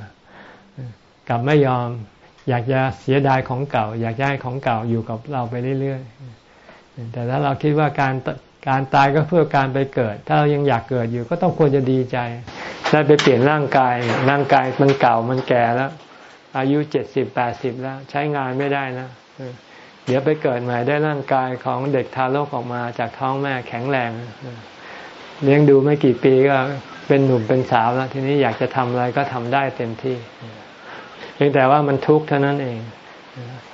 กลับไม่ยอม อยากจะเสียดายของเก่า อยากให้ของเก่าอยู่กับเราไปเรื่อยๆแต่ถ้าเราคิดว่าการ การตายก็เพื่อการไปเกิด ถ้าเรายังอยากเกิดอยู่ก็ต้องควรจะดีใจ ได้ไปเปลี่ยนร่างกาย ร่างกายมันเก่ามันแก่แล้ว อายุเจ็ดสิบแปดสิบแล้ว ใช้งานไม่ได้นะเดี๋ยวไปเกิดใหม่ได้ร่างกายของเด็กทารกออกมาจากท้องแม่แข็งแรงเลี้ยงดูไม่กี่ปีก็เป็นหนุ่มเป็นสาวแล้ว ทีนี้อยากจะทำอะไรก็ทำได้เต็มที่เพียงแต่ว่ามันทุกข์เท่านั้นเอง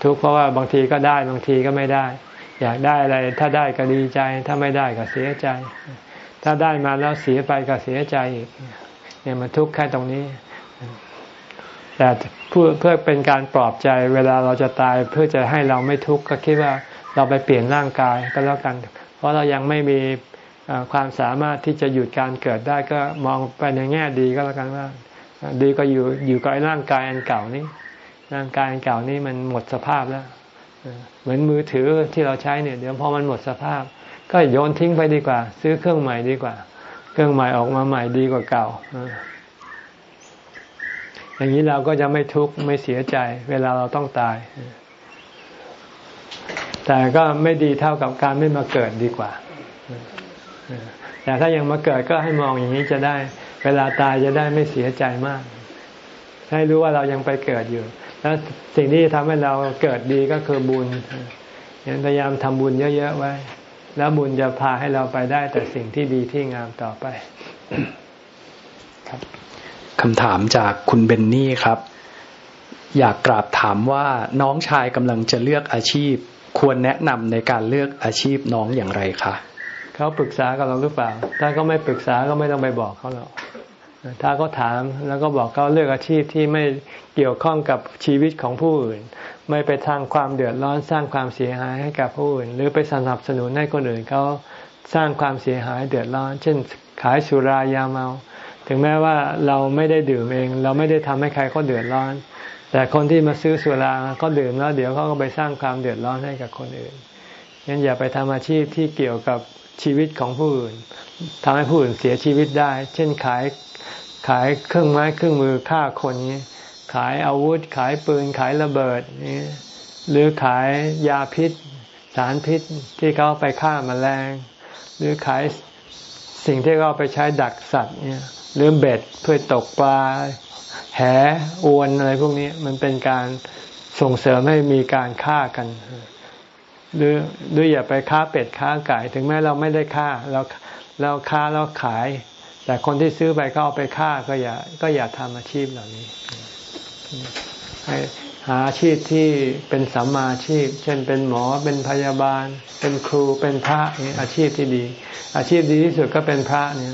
ทุกข์เพราะว่าบางทีก็ได้บางทีก็ไม่ได้ อยากได้อะไร ถ้าได้ก็ดีใจ ถ้าไม่ได้ก็เสียใจ ถ้าได้มาแล้วเสียไปก็เสียใจอีกเนี่ยมันทุกข์แค่ตรงนี้ แต่เพื่อเพื่อเป็นการปลอบใจเวลาเราจะตายเพื่อจะให้เราไม่ทุกข์ก็คิดว่าเราไปเปลี่ยนร่างกายก็แล้วกัน เพราะเรายังไม่มีความสามารถที่จะหยุดการเกิดได้ก็มองไปในแง่ดีก็แล้วกันว่า ดีก็อยู่อยู่กับร่างกายอันเก่านี้ร่างกายอันเก่านี้มันหมดสภาพแล้ว เหมือนมือถือที่เราใช้เนี่ยเดี๋ยวพอมันหมดสภาพ ก็โยนทิ้งไปดีกว่า ซื้อเครื่องใหม่ดีกว่า เครื่องใหม่ออกมาใหม่ดีกว่าเก่าอย่างนี้เราก็จะไม่ทุกข์ไม่เสียใจ เวลาเราต้องตาย แต่ก็ไม่ดีเท่ากับการไม่มาเกิดดีกว่าแต่ถ้ายังมาเกิดก็ให้มองอย่างนี้จะได้ เวลาตายจะได้ไม่เสียใจมาก ให้รู้ว่าเรายังไปเกิดอยู่ แล้วสิ่งที่ทำให้เราเกิดดีก็คือบุญยังพยายามทำบุญเยอะๆไว้ แล้วบุญจะพาให้เราไปได้แต่สิ่งที่ดีที่งามต่อไปครับคำถามจากคุณเบนนี่ครับ อยากกราบถามว่าน้องชายกำลังจะเลือกอาชีพ ควรแนะนำในการเลือกอาชีพน้องอย่างไรคะเขาปรึกษากับเราหรือเปล่า ถ้าเขาไม่ปรึกษาก็ไม่ต้องไปบอกเขาหรอก ถ้าเขาถามแล้วก็บอกเขาเลือกอาชีพที่ไม่เกี่ยวข้องกับชีวิตของผู้อื่น ไม่ไปทางความเดือดร้อนสร้างความเสียหายให้กับผู้อื่น หรือไปสนับสนุนให้คนอื่นเขาสร้างความเสียหายเดือดร้อน เช่น ขายสุรายาเมา ถึงแม้ว่าเราไม่ได้ดื่มเอง เราไม่ได้ทำให้ใครเขาเดือดร้อน แต่คนที่มาซื้อสุราเขาดื่มแล้วเดี๋ยวเขาก็ไปสร้างความเดือดร้อนให้กับคนอื่นงั้นอย่าไปทำอาชีพที่เกี่ยวกับชีวิตของผู้อื่นทำให้ผู้อื่นเสียชีวิตได้ เช่นขาย ขายเครื่องไม้เครื่องมือฆ่าคนนี้ ขายอาวุธ ขายปืนขายระเบิดนี่หรือขายยาพิษ สารพิษที่เขาไปฆ่ามาแมลง หรือขายสิ่งที่เขาไปใช้ดักสัตว์เนี่ยหรือเบ็ดเพื่อตกปลาแหอวนอะไรพวกนี้มันเป็นการส่งเสริมให้มีการฆ่ากัน หรือหรืออย่าไปค้าเป็ดค้าไก่ ถึงแม้เราไม่ได้ฆ่าเราเราค้าเราขาย แต่คนที่ซื้อไปเขาเอาไปฆ่าก็อย่าก็อย่าทำอาชีพเหล่านี้ให้หาอาชีพที่เป็นสัมมาอาชีพ เช่นเป็นหมอเป็นพยาบาล เป็นครูเป็นพระนี่อาชีพที่ดี อาชีพดีที่สุดก็เป็นพระเนี่ย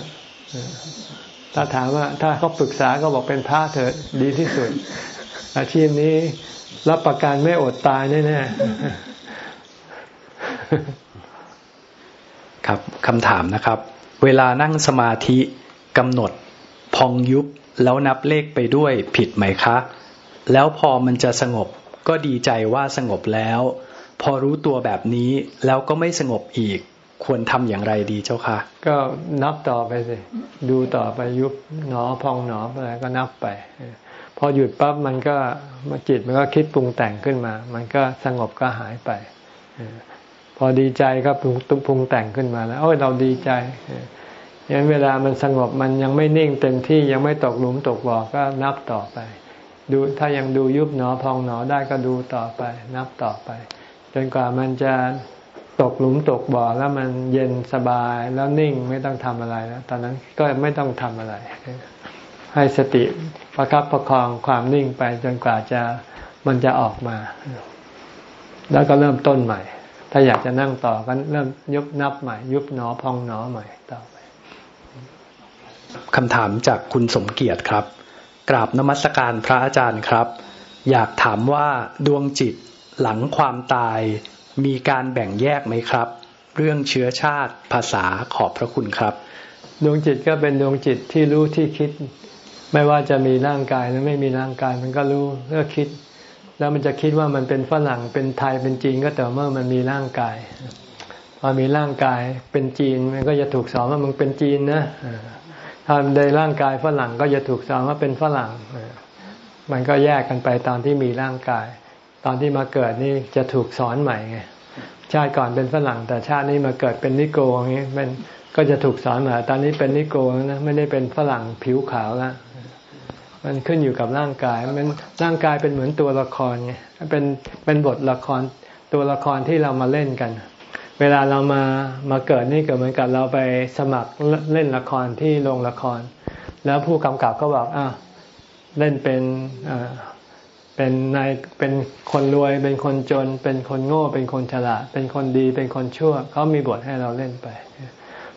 ถ้าถามว่าถ้าเขาปรึกษาก็บอกเป็นพระเถิดดีที่สุด อาชีพนี้รับประกันไม่อดตายแน่ๆครับคำถามนะครับ เวลานั่งสมาธิ กำหนดพองยุบแล้วนับเลขไปด้วยผิดไหมคะ แล้วพอมันจะสงบก็ดีใจว่าสงบแล้ว พอรู้ตัวแบบนี้แล้วก็ไม่สงบอีก ควรทำอย่างไรดีเจ้าคะก็นับต่อไปสิดูต่อไปยุบหนอพองหนออะไรก็นับไป พอหยุดปั๊บมันก็มจิตมันก็คิดปรุงแต่งขึ้นมา มันก็สงบก็หายไปพอดีใจก็ปรุงปรุงแต่งขึ้นมาแล้วโอ้ยเราดีใจ ยันเวลามันสงบมันยังไม่นิ่งเต็มที่ยังไม่ตกหลุมตกบ่อก็นับต่อไป ดูถ้ายังดูยุบหนอพองหนอได้ก็ดูต่อไป นับต่อไป จนกว่ามันจะตกหลุมตกบ่อแล้วมันเย็นสบายแล้วนิ่งไม่ต้องทำอะไรแล้วตอนนั้นก็ไม่ต้องทำอะไร ให้สติประคับประคองความนิ่งไปจนกว่าจะมันจะออกมา แล้วก็เริ่มต้นใหม่ ถ้าอยากจะนั่งต่อก็เริ่มยุบนับใหม่ ยุบหนอพองหนอใหม่ต่อ คำถามจากคุณสมเกียรติครับ กราบนมัสการพระอาจารย์ครับ อยากถามว่าดวงจิตหลังความตายมีการแบ่งแยกไหมครับ เรื่องเชื้อชาติภาษาขอบพระคุณครับ ดวงจิตก็เป็นดวงจิตที่รู้ที่คิด ไม่ว่าจะมีร่างกายหรือไม่มีร่างกายมันก็รู้ก็คิด แล้วมันจะคิดว่ามันเป็นฝรั่งเป็นไทยเป็นจีนก็แต่เมื่อมันมีร่างกายพอมีร่างกายเป็นจีนมันก็จะถูกสอนว่ามันเป็นจีนนะ ถ้าในร่างกายฝรั่งก็จะถูกสอนว่าเป็นฝรั่ง มันก็แยกกันไปตอนที่มีร่างกาย ตอนที่มาเกิดนี่จะถูกสอนใหม่ไงชาติก่อนเป็นฝรั่ง แต่ชาตินี้มาเกิดเป็นนิโกอย่างนี้มันก็จะถูกสอนม่ตอนนี้เป็นนิโกนะไม่ได้เป็นฝรั่งผิวขาวแล้วมันขึ้นอยู่กับร่างกาย มันร่างกายเป็นเหมือนตัวละครไงเป็นเป็นบทละครตัวละครที่เรามาเล่นกันเวลาเรามามาเกิดนี่เก็เหมือนกับเราไปสมัครเล่นละครที่โรงละคร แล้วผู้กำกับก็บอกอะเล่นเป็นเป็นนายเป็นคนรวย เป็นคนจน เป็นคนโง่ เป็นคนฉลาด เป็นคนดีเป็นคนชั่วเขามีบทให้เราเล่นไป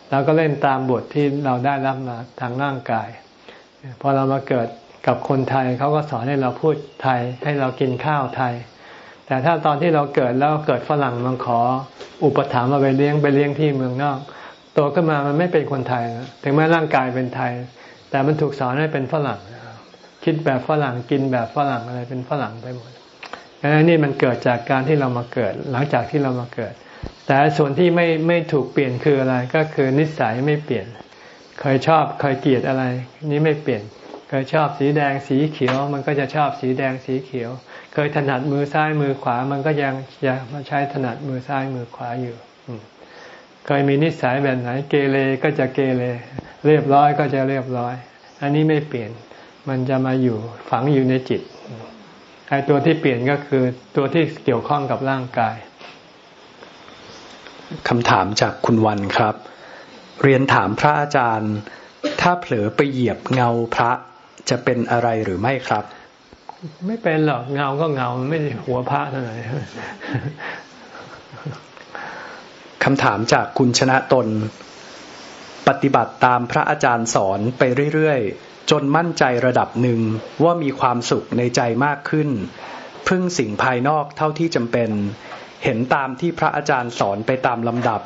เราก็เล่นตามบทที่เราได้รับมาทางร่างกาย พอเรามาเกิดกับคนไทยเขาก็สอนให้เราพูดไทย ให้เรากินข้าวไทย แต่ถ้าตอนที่เราเกิดแล้วเกิดฝรั่งมันขออุปถัมภ์มาไปเลี้ยงไปเลี้ยงที่เมืองนอกโตขึ้นมามันไม่เป็นคนไทยนะถึงแม้ร่างกายเป็นไทย แต่มันถูกสอนให้เป็นฝรั่ง คิดแบบฝรั่งกินแบบฝรั่งอะไรเป็นฝรั่งไปหมดอันนี้มันเกิดจากการที่เรามาเกิด หลังจากที่เรามาเกิด แต่ส่วนที่ไม่ไม่ถูกเปลี่ยนคืออะไรก็คือนิสัยไม่เปลี่ยน เคยชอบเคยเกลียดอะไร นี้ไม่เปลี่ยน เคยชอบสีแดงสีเขียว มันก็จะชอบสีแดงสีเขียว เคยถนัดมือซ้ายมือขวา มันก็ยังยังมาใช้ถนัดมือซ้ายมือขวาอยู่เคยมีนิสัยแบบไหน เกเรก็จะเกเรเรียบร้อยก็จะเรียบร้อย อันนี้ไม่เปลี่ยนมันจะมาอยู่ฝังอยู่ในจิตไอ้ตัวที่เปลี่ยนก็คือตัวที่เกี่ยวข้องกับร่างกายคำถามจากคุณวันครับ เรียนถามพระอาจารย์ ถ้าเผลอไปเหยียบเงาพระจะเป็นอะไรหรือไม่ครับ ไม่เป็นหรอกเงาก็เงาไม่ใช่หัวพระเท่าไหร่คำถามจากคุณชนะตน ปฏิบัติตามพระอาจารย์สอนไปเรื่อยๆ จนมั่นใจระดับหนึ่งว่ามีความสุขในใจมากขึ้น พึ่งสิ่งภายนอกเท่าที่จำเป็น เห็นตามที่พระอาจารย์สอนไปตามลำดับ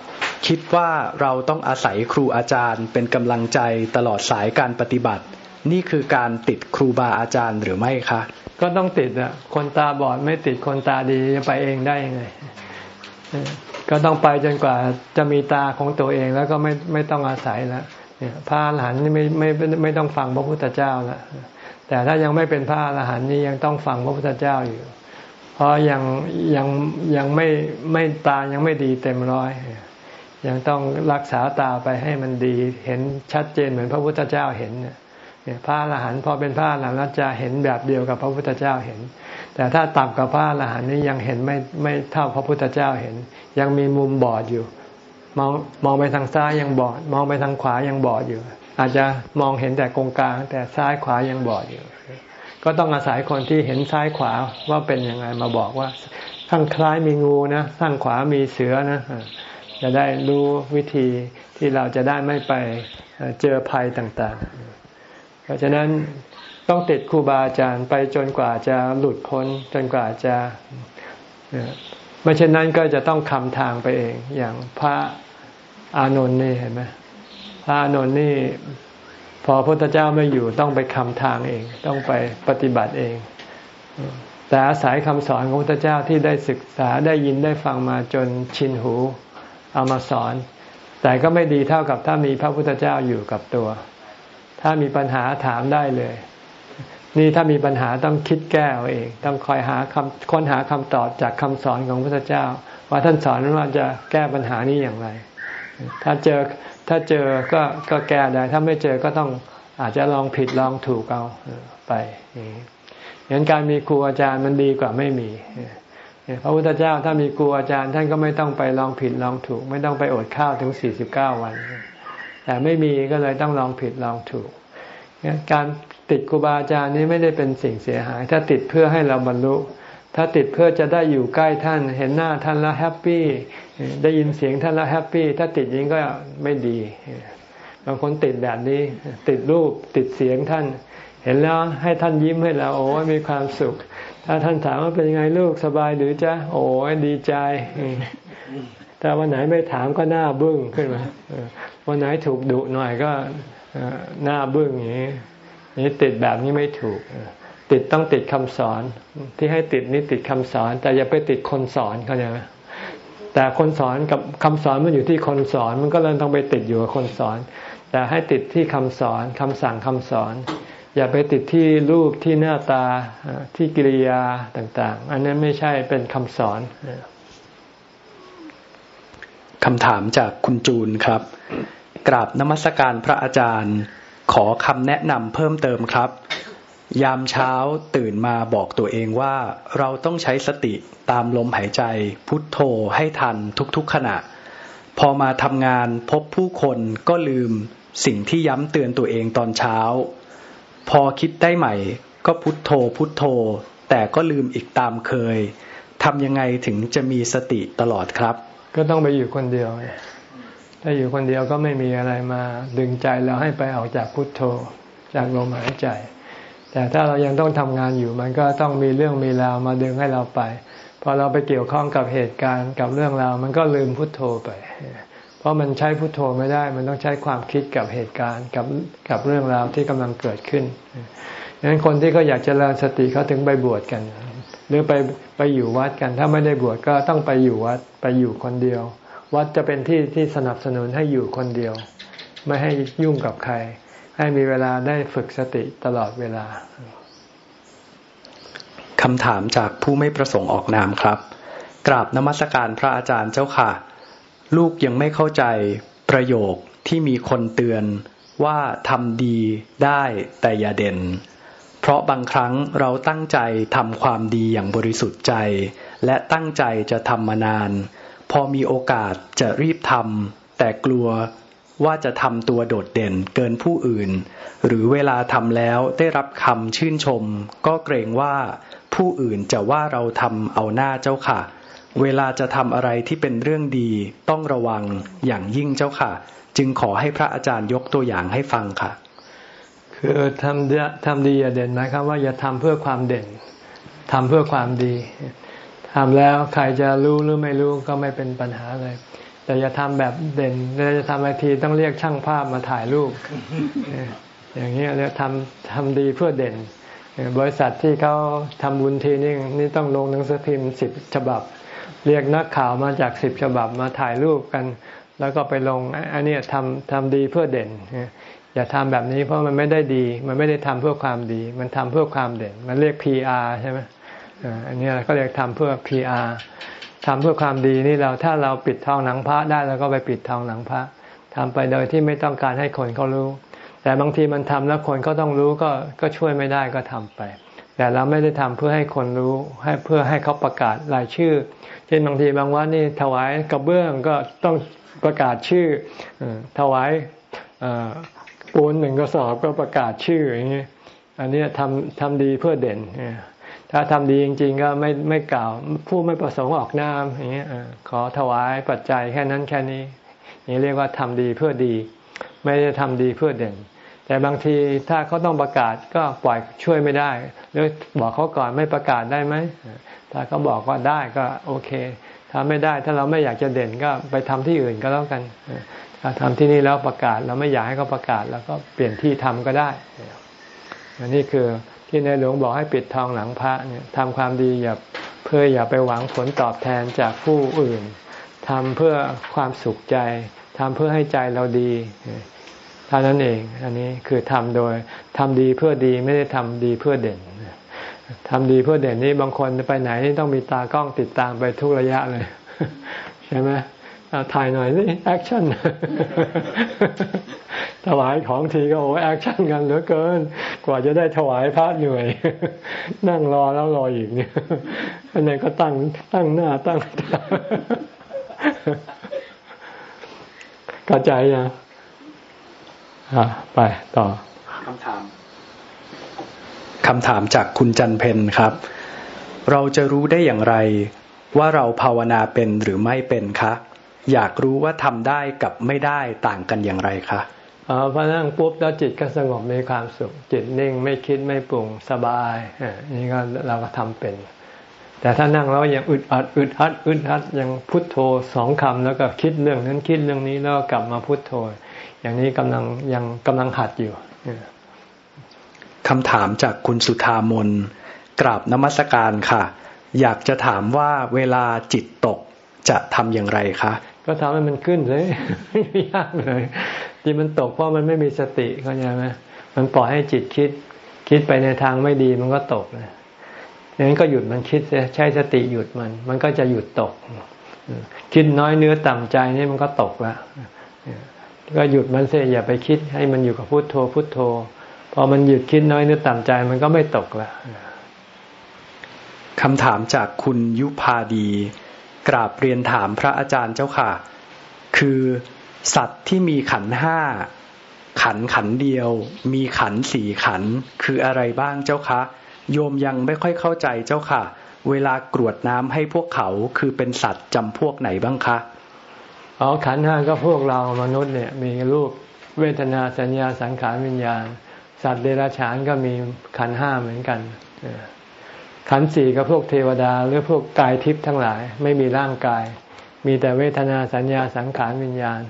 คิดว่าเราต้องอาศัยครูอาจารย์เป็นกำลังใจตลอดสายการปฏิบัติ นี่คือการติดครูบาอาจารย์หรือไม่คะ ก็ต้องติดอะคนตาบอดไม่ติดคนตาดีจะไปเองได้ยังไงก็ต้องไปจนกว่าจะมีตาของตัวเองแล้วก็ไม่ไม่ต้องอาศัยแล้วพระอรหันต์นี่ไม่ไม่ไม่ต้องฟังพระพุทธเจ้าแล้วแต่ถ้ายังไม่เป็นพระอรหันต์นี่ยังต้องฟังพระพุทธเจ้าอยู่ เพราะยังยังยังไม่ไม่ตายังไม่ดีเต็มร้อยยังต้องรักษาตาไปให้มันดี เห็นชัดเจนเหมือนพระพุทธเจ้าเห็นเนี่ย พระอรหันต์พอเป็นพระอรหันต์จะเห็นแบบเดียวกับพระพุทธเจ้าเห็น แต่ถ้าต่ำกับพระอรหันต์นี้ยังเห็นไม่ไม่เท่าพระพุทธเจ้าเห็น ยังมีมุมบอดอยู่ มองมองไปทางซ้ายยังบอด มองไปทางขวายังบอดอยู่ อาจจะมองเห็นแต่กงกลาง แต่ซ้ายขวายังบอดอยู่ ก็ต้องอาศัยคนที่เห็นซ้ายขวาว่าเป็นยังไงมาบอกว่าข้างคล้ายมีงูนะข้างขวามีเสือนะจะได้รู้วิธีที่เราจะได้ไม่ไปเจอภัยต่าง ๆ ราะฉะนั้นต้องติดครูบาอาจารย์ไปจนกว่าจะหลุดพ้นจนกว่าจะไม่เช่นนั้นก็จะต้องคำทางไปเอง อย่างพระอานนท์นี่เห็นไหมพระอานนท์นี่พอพระพุทธเจ้าไม่อยู่ต้องไปคำทางเอง ต้องไปปฏิบัติเอง แต่อาศัยคำสอนของพระพุทธเจ้าที่ได้ศึกษาได้ยินได้ฟังมาจนชินหู เอามาสอน แต่ก็ไม่ดีเท่ากับถ้ามีพระพุทธเจ้าอยู่กับตัว ถ้ามีปัญหาถามได้เลย นี่ถ้ามีปัญหาต้องคิดแก้เอาเอง ต้องคอยหาคำค้นหาคำตอบจากคำสอนของพระพุทธเจ้า ว่าท่านสอนว่าจะแก้ปัญหานี้อย่างไร ถ้าเจอถ้าเจอก็ก็แก้ได้ ถ้าไม่เจอก็ต้องอาจจะลองผิดลองถูกเอาไปอย่างการมีครูอาจารย์มันดีกว่าไม่มีพระพุทธเจ้าถ้ามีครูอาจารย์ ท่านก็ไม่ต้องไปลองผิดลองถูก ไม่ต้องไปอดข้าวถึงสี่สิบเก้าวัน แต่ไม่มีก็เลยต้องลองผิดลองถูกการติดครูบาอาจารย์นี้ไม่ได้เป็นสิ่งเสียหาย ถ้าติดเพื่อให้เราบรรลุ ถ้าติดเพื่อจะได้อยู่ใกล้ท่าน เห็นหน้าท่านแล้วแฮปปี้ได้ยินเสียงท่านแล้วแฮปปี้ถ้าติดยิงก็ไม่ดีบางคนติดแบบนี้ ติดรูปติดเสียงท่าน เห็นแล้วให้ท่านยิ้มให้เราโอ้มีความสุข ถ้าท่านถามว่าเป็นยังไงลูกสบายหรือจ๊ะโอ้ดีใจ แต่วันไหนไม่ถามก็หน้าบึ้งขึ้นมาวันไหนถูกดุหน่อยก็หน้าบึ้งอย่างนี้นี่ติดแบบนี้ไม่ถูก ติดต้องติดคำสอนที่ให้ติดนี่ติดคำสอน แต่อย่าไปติดคนสอนเขาใจไหมแต่คนสอนกับคำสอนมันอยู่ที่คนสอน มันก็เลยต้องไปติดอยู่กับคนสอน แต่ให้ติดที่คำสอนคำสั่งคำสอน อย่าไปติดที่รูปที่หน้าตาที่กิริยาต่าง ๆ อันนั้นไม่ใช่เป็นคำสอน คำถามจากคุณจูนครับ กราบนมัสการพระอาจารย์ ขอคำแนะนำเพิ่มเติมครับ ยามเช้าตื่นมาบอกตัวเองว่าเราต้องใช้สติตามลมหายใจ พุทโธให้ทันทุกๆขณะ พอมาทำงานพบผู้คนก็ลืมสิ่งที่ย้ำเตือนตัวเองตอนเช้า พอคิดได้ใหม่ ก็พุทโธพุทโธ แต่ก็ลืมอีกตามเคยทำยังไงถึงจะมีสติตลอดครับ ก็ต้องไปอยู่คนเดียว ถ้าอยู่คนเดียวก็ไม่มีอะไรมาดึงใจเราให้ไปออกจากพุทโธ จากลมหายใจ แต่ถ้าเรายังต้องทำงานอยู่มันก็ต้องมีเรื่องมีราวมาดึงให้เราไป พอเราไปเกี่ยวข้องกับเหตุการณ์กับเรื่องราวมันก็ลืมพุทโธไป เพราะมันใช้พุทโธไม่ได้ มันต้องใช้ความคิดกับเหตุการณ์กับกับเรื่องราวที่กำลังเกิดขึ้นดังนั้นคนที่เขาอยากจเจริญสติเขาถึงไปบวชกัน หรือไปไปอยู่วัดกัน ถ้าไม่ได้บวชก็ต้องไปอยู่วัดไปอยู่คนเดียว วัดจะเป็นที่ที่สนับสนุนให้อยู่คนเดียว ไม่ให้ยุ่งกับใคร ให้มีเวลาได้ฝึกสติตลอดเวลาคำถามจากผู้ไม่ประสงค์ออกนามครับ กราบนมัสการพระอาจารย์เจ้าค่ะ ลูกยังไม่เข้าใจประโยคที่มีคนเตือนว่าทำดีได้แต่อย่าเด่น เพราะบางครั้งเราตั้งใจทำความดีอย่างบริสุทธิ์ใจ และตั้งใจจะทำมานาน พอมีโอกาสจะรีบทำแต่กลัวว่าจะทำตัวโดดเด่นเกินผู้อื่น หรือเวลาทำแล้วได้รับคำชื่นชม ก็เกรงว่าผู้อื่นจะว่าเราทำเอาหน้าเจ้าค่ะ เวลาจะทำอะไรที่เป็นเรื่องดีต้องระวังอย่างยิ่งเจ้าค่ะ จึงขอให้พระอาจารย์ยกตัวอย่างให้ฟังค่ะ คือทำทำดีอย่าเด่นนะครับว่าอย่าทำเพื่อความเด่นทำเพื่อความดีทำแล้วใครจะรู้หรือไม่รู้ก็ไม่เป็นปัญหาเลย แต่อย่าทำแบบเด่นเราจะทำไอทีต้องเรียกช่างภาพมาถ่ายรูป อย่างนี้เรียกทำทำดีเพื่อเด่น บริษัทที่เขาทำบุญทีนี่นี่ต้องลงหนังสือพิมพ์สิบฉบับ เรียกนักข่าวมาจากสิบฉบับมาถ่ายรูปกัน แล้วก็ไปลงอันนี้ทำทำดีเพื่อเด่น อย่าทำแบบนี้เพราะมันไม่ได้ดี มันไม่ได้ทำเพื่อความดี มันทำเพื่อความเด่น มันเรียก PR ใช่ไหมอันนี้เราก็เรียกทำเพื่อ PR ทำเพื่อความดีนี่เราถ้าเราปิดทองหนังพระได้เราก็ไปปิดทองหนังพระทำไปโดยที่ไม่ต้องการให้คนเขารู้ แต่บางทีมันทำแล้วคนเขาต้องรู้ก็ก็ช่วยไม่ได้ก็ทำไป แต่เราไม่ได้ทำเพื่อให้คนรู้ให้เพื่อให้เขาประกาศรายชื่อ เช่นบางทีบางวัดนี่ถวายกระเบื้องก็ต้องประกาศชื่อถวาย ปูนหนึ่งกระสอบก็ประกาศชื่ออย่างนี้อันนี้ทำทำดีเพื่อเด่นถ้าทำดีจริง ๆ ก็ไม่ไม่กล่าวผู้ไม่ประสงค์ออกนามอย่างเงี้ยขอถวายปัจจัยแค่นั้นแค่นี้นี่เรียกว่าทำดีเพื่อดี ไม่ได้ทำดีเพื่อเด่นแต่แต่บางทีถ้าเขาต้องประกาศก็ปล่อยช่วยไม่ได้หรือบอกเขาก่อนไม่ประกาศได้ไหมถ้าเขาบอกว่าได้ก็โอเคถ้าไม่ได้ถ้าเราไม่อยากจะเด่นก็ไปทำที่อื่นก็แล้วกัน ถ้าทำที่นี่แล้วประกาศเราไม่อยากให้เขาประกาศแล้วก็เปลี่ยนที่ทำก็ได้อันนี้คือที่ในหลวงบอกให้ปิดทองหลังพระเนี่ยทำความดีอย่าเพื่ออย่าไปหวังผลตอบแทนจากผู้อื่นทำเพื่อความสุขใจทำเพื่อให้ใจเราดีเท่านั้นเอง อันนี้คือทำโดยทำดีเพื่อดีไม่ได้ทำดีเพื่อเด่นทำดีเพื่อเด่นนี่บางคนไปไหนที่ต้องมีตากล้องติดตามไปทุกระยะเลย ใช่ไหม ถ่ายหน่อยสิแอคชั่นถวายของทีก็โอ้ action กันเหลือเกิน กว่าจะได้ถวายพระเหนื่อย นั่งรอแล้วรออีกเนี่ยอันนี้ก็ตั้งตั้งหน้าตั้งตาเข้าใจยังอะไปต่อคำถามคำถามจากคุณจันทร์เพ็ญครับ เราจะรู้ได้อย่างไรว่าเราภาวนาเป็นหรือไม่เป็นคะ อยากรู้ว่าทำได้กับไม่ได้ต่างกันอย่างไรคะอ๋อพอนั่งปุ๊บแล้วจิตก็สงบมีความสุข จิตนิ่งไม่คิดไม่ปรุงสบายนี่ก็เราก็ทำเป็น แต่ถ้านั่งแล้วยังอึดอัดอึดอัดอึดอัดยังพุทโธสองคำแล้วก็คิดเรื่องนั้นคิดเรื่องนี้แล้วกลับมาพุทโธ อย่างนี้กำลังยังกำลังหัดอยู่คำถามจากคุณสุธามนกราบนมัสการค่ะ อยากจะถามว่าเวลาจิตตกจะทำอย่างไรคะ ก็ทำให้มันขึ้นเลยไม่ยากเลยที่มันตกเพราะมันไม่มีสติเข้าใจไหมมันปล่อยให้จิตคิด คิดไปในทางไม่ดีมันก็ตกเลยดังนั้นก็หยุดมันคิดใช้สติหยุดมัน มันก็จะหยุดตก คิดน้อยเนื้อต่ำใจนี่มันก็ตกล้วก็หยุดมันเสียอย่าไปคิด ให้มันอยู่กับพุโทโธพุโทโธพอมันหยุดคิดน้อยเนื้อต่ำใจมันก็ไม่ตกล้วคำถามจากคุณยุพาดี กราบเรียนถามพระอาจารย์เจ้าค่ะ คือสัตว์ที่มีขันห้าขันขันเดียว มีขันสี่ขันคืออะไรบ้างเจ้าคะ โยมยังไม่ค่อยเข้าใจเจ้าค่ะ เวลากรวดน้ำให้พวกเขาคือเป็นสัตว์จำพวกไหนบ้างคะอ๋อขันห้าก็พวกเรามนุษย์เนี่ยมีรูปเวทนาสัญญาสังขารวิญญาณ สัตว์เดรัจฉานก็มีขันห้าเหมือนกัน ขันสี่ก็พวกเทวดา หรือพวกกายทิพย์ทั้งหลาย ไม่มีร่างกาย มีแต่เวทนาสัญญาสังขารวิญญาณ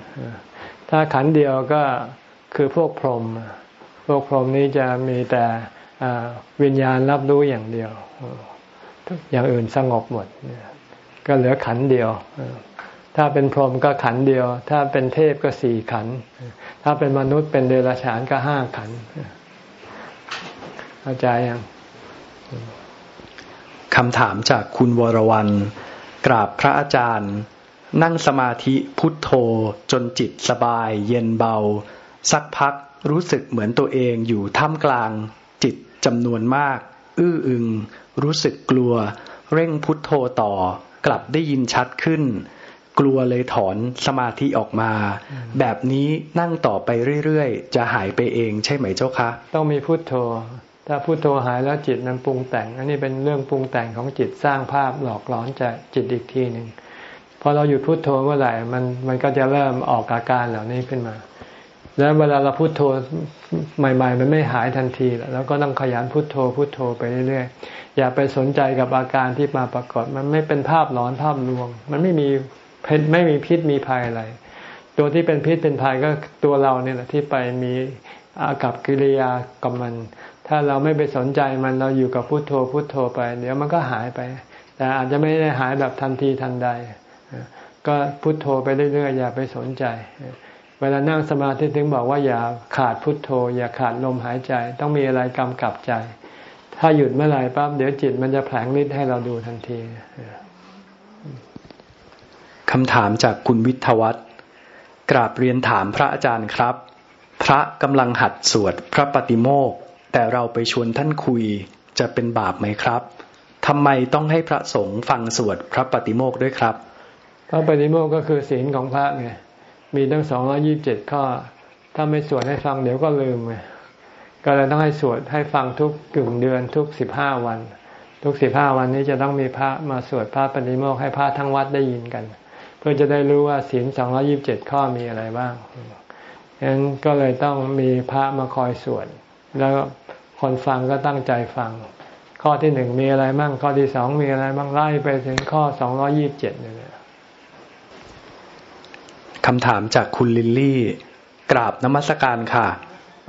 ถ้าขันเดียวก็คือพวกพรหมพวกพรหมนี้จะมีแต่วิญญาณรับรู้อย่างเดียว อย่างอื่นสงบหมด ก็เหลือขันเดียว ถ้าเป็นพรหมก็ขันเดียว ถ้าเป็นเทพก็สี่ขัน ถ้าเป็นมนุษย์เป็นเดรัจฉานก็ห้าขันเข้าใจยัง คำถามจากคุณวรวรรณกราบพระอาจารย์ นั่งสมาธิพุทโธ จนจิตสบาย เย็นเบา สักพักรู้สึกเหมือนตัวเองอยู่ท่ามกลาง จิตจำนวนมาก อื้ออึง รู้สึกกลัว เร่งพุทโธต่อ กลับได้ยินชัดขึ้น กลัวเลยถอนสมาธิออกมา แบบนี้นั่งต่อไปเรื่อย ๆ จะหายไปเองใช่ไหมเจ้าคะ ต้องมีพุทโธ ถ้าพุโทโธหายแล้วจิตมันปรุงแต่ง อันนี้เป็นเรื่องปรุงแต่งของจิตสร้างภาพหลอกหลอนจะจิตอีกทีหนึ่งพอเราหยุดพุโทโธเมื่อไหร่มันมันก็จะเริ่มออกอาการเหล่านี้ขึ้นมา แล้วเวลาเราพุโทโธใหม่ ๆ มันไม่หายทันทีแล้วก็ต้องขยันพุโทโธพุโทโธไปเรื่อยๆอย่าไปสนใจกับอาการที่มาปรากฏ มันไม่เป็นภาพหลอนภาพลวง มันไม่มีไม่มีพิษมีภัยอะไร ตัวที่เป็นพิษเป็นภัยก็ตัวเราเนี่ยแหละที่ไปมีอากับกิริยากับมัน ถ้าเราไม่ไปสนใจมันเราอยู่กับพุโทโธพุโทโธไป เดี๋ยวมันก็หายไป แต่อาจจะไม่ได้หายแบบทันทีทันใด ก็พุโทโธไปเรื่อยๆอย่าไปสนใจ เวลานั่งสมาธิถึงบอกว่าอย่าขาดพุทโธ อย่าขาดลมหายใจ ต้องมีอะไรกำกับใจ ถ้าหยุดเมื่อไหร่ปั๊บเดี๋ยวจิตมันจะแผลงฤทธิ์ให้เราดูทันทีคำถามจากคุณวิทวัตกราบเรียนถามพระอาจารย์ครับ พระกำลังหัดสวดพระปฏิโมก แต่เราไปชวนท่านคุยจะเป็นบาปไหมครับทำไมต้องให้พระสงฆ์ฟังสวดพระปฏิโมกด้วยครับ พระปฏิโมกก็คือศีลของพระไงมีตั้งสองร้อยี่บเจ็ดข้อ ถ้าไม่สวดให้ฟังเดี๋ยวก็ลืมไงก็เลยต้องให้สวดให้ฟังทุกกึ่งเดือนทุกสิบห้าวัน ทุกสิบห้าวันนี้จะต้องมีพระมาสวดพระปฏิโมกให้พระทั้งวัดได้ยินกัน เพื่อจะได้รู้ว่าศีลสองร้อยิบเจ็ดข้อมีอะไรบ้างฉะนั้นก็เลยต้องมีพระมาคอยสวดแล้ว คนฟังก็ตั้งใจฟัง ข้อที่หนึ่งมีอะไรมั่งข้อที่สองมีอะไรมั่งไล่ไปถึงข้อสองร้อยี่บเจ็ดเนี่ยคำถามจากคุณลิลลี่ กราบนมัสการค่ะ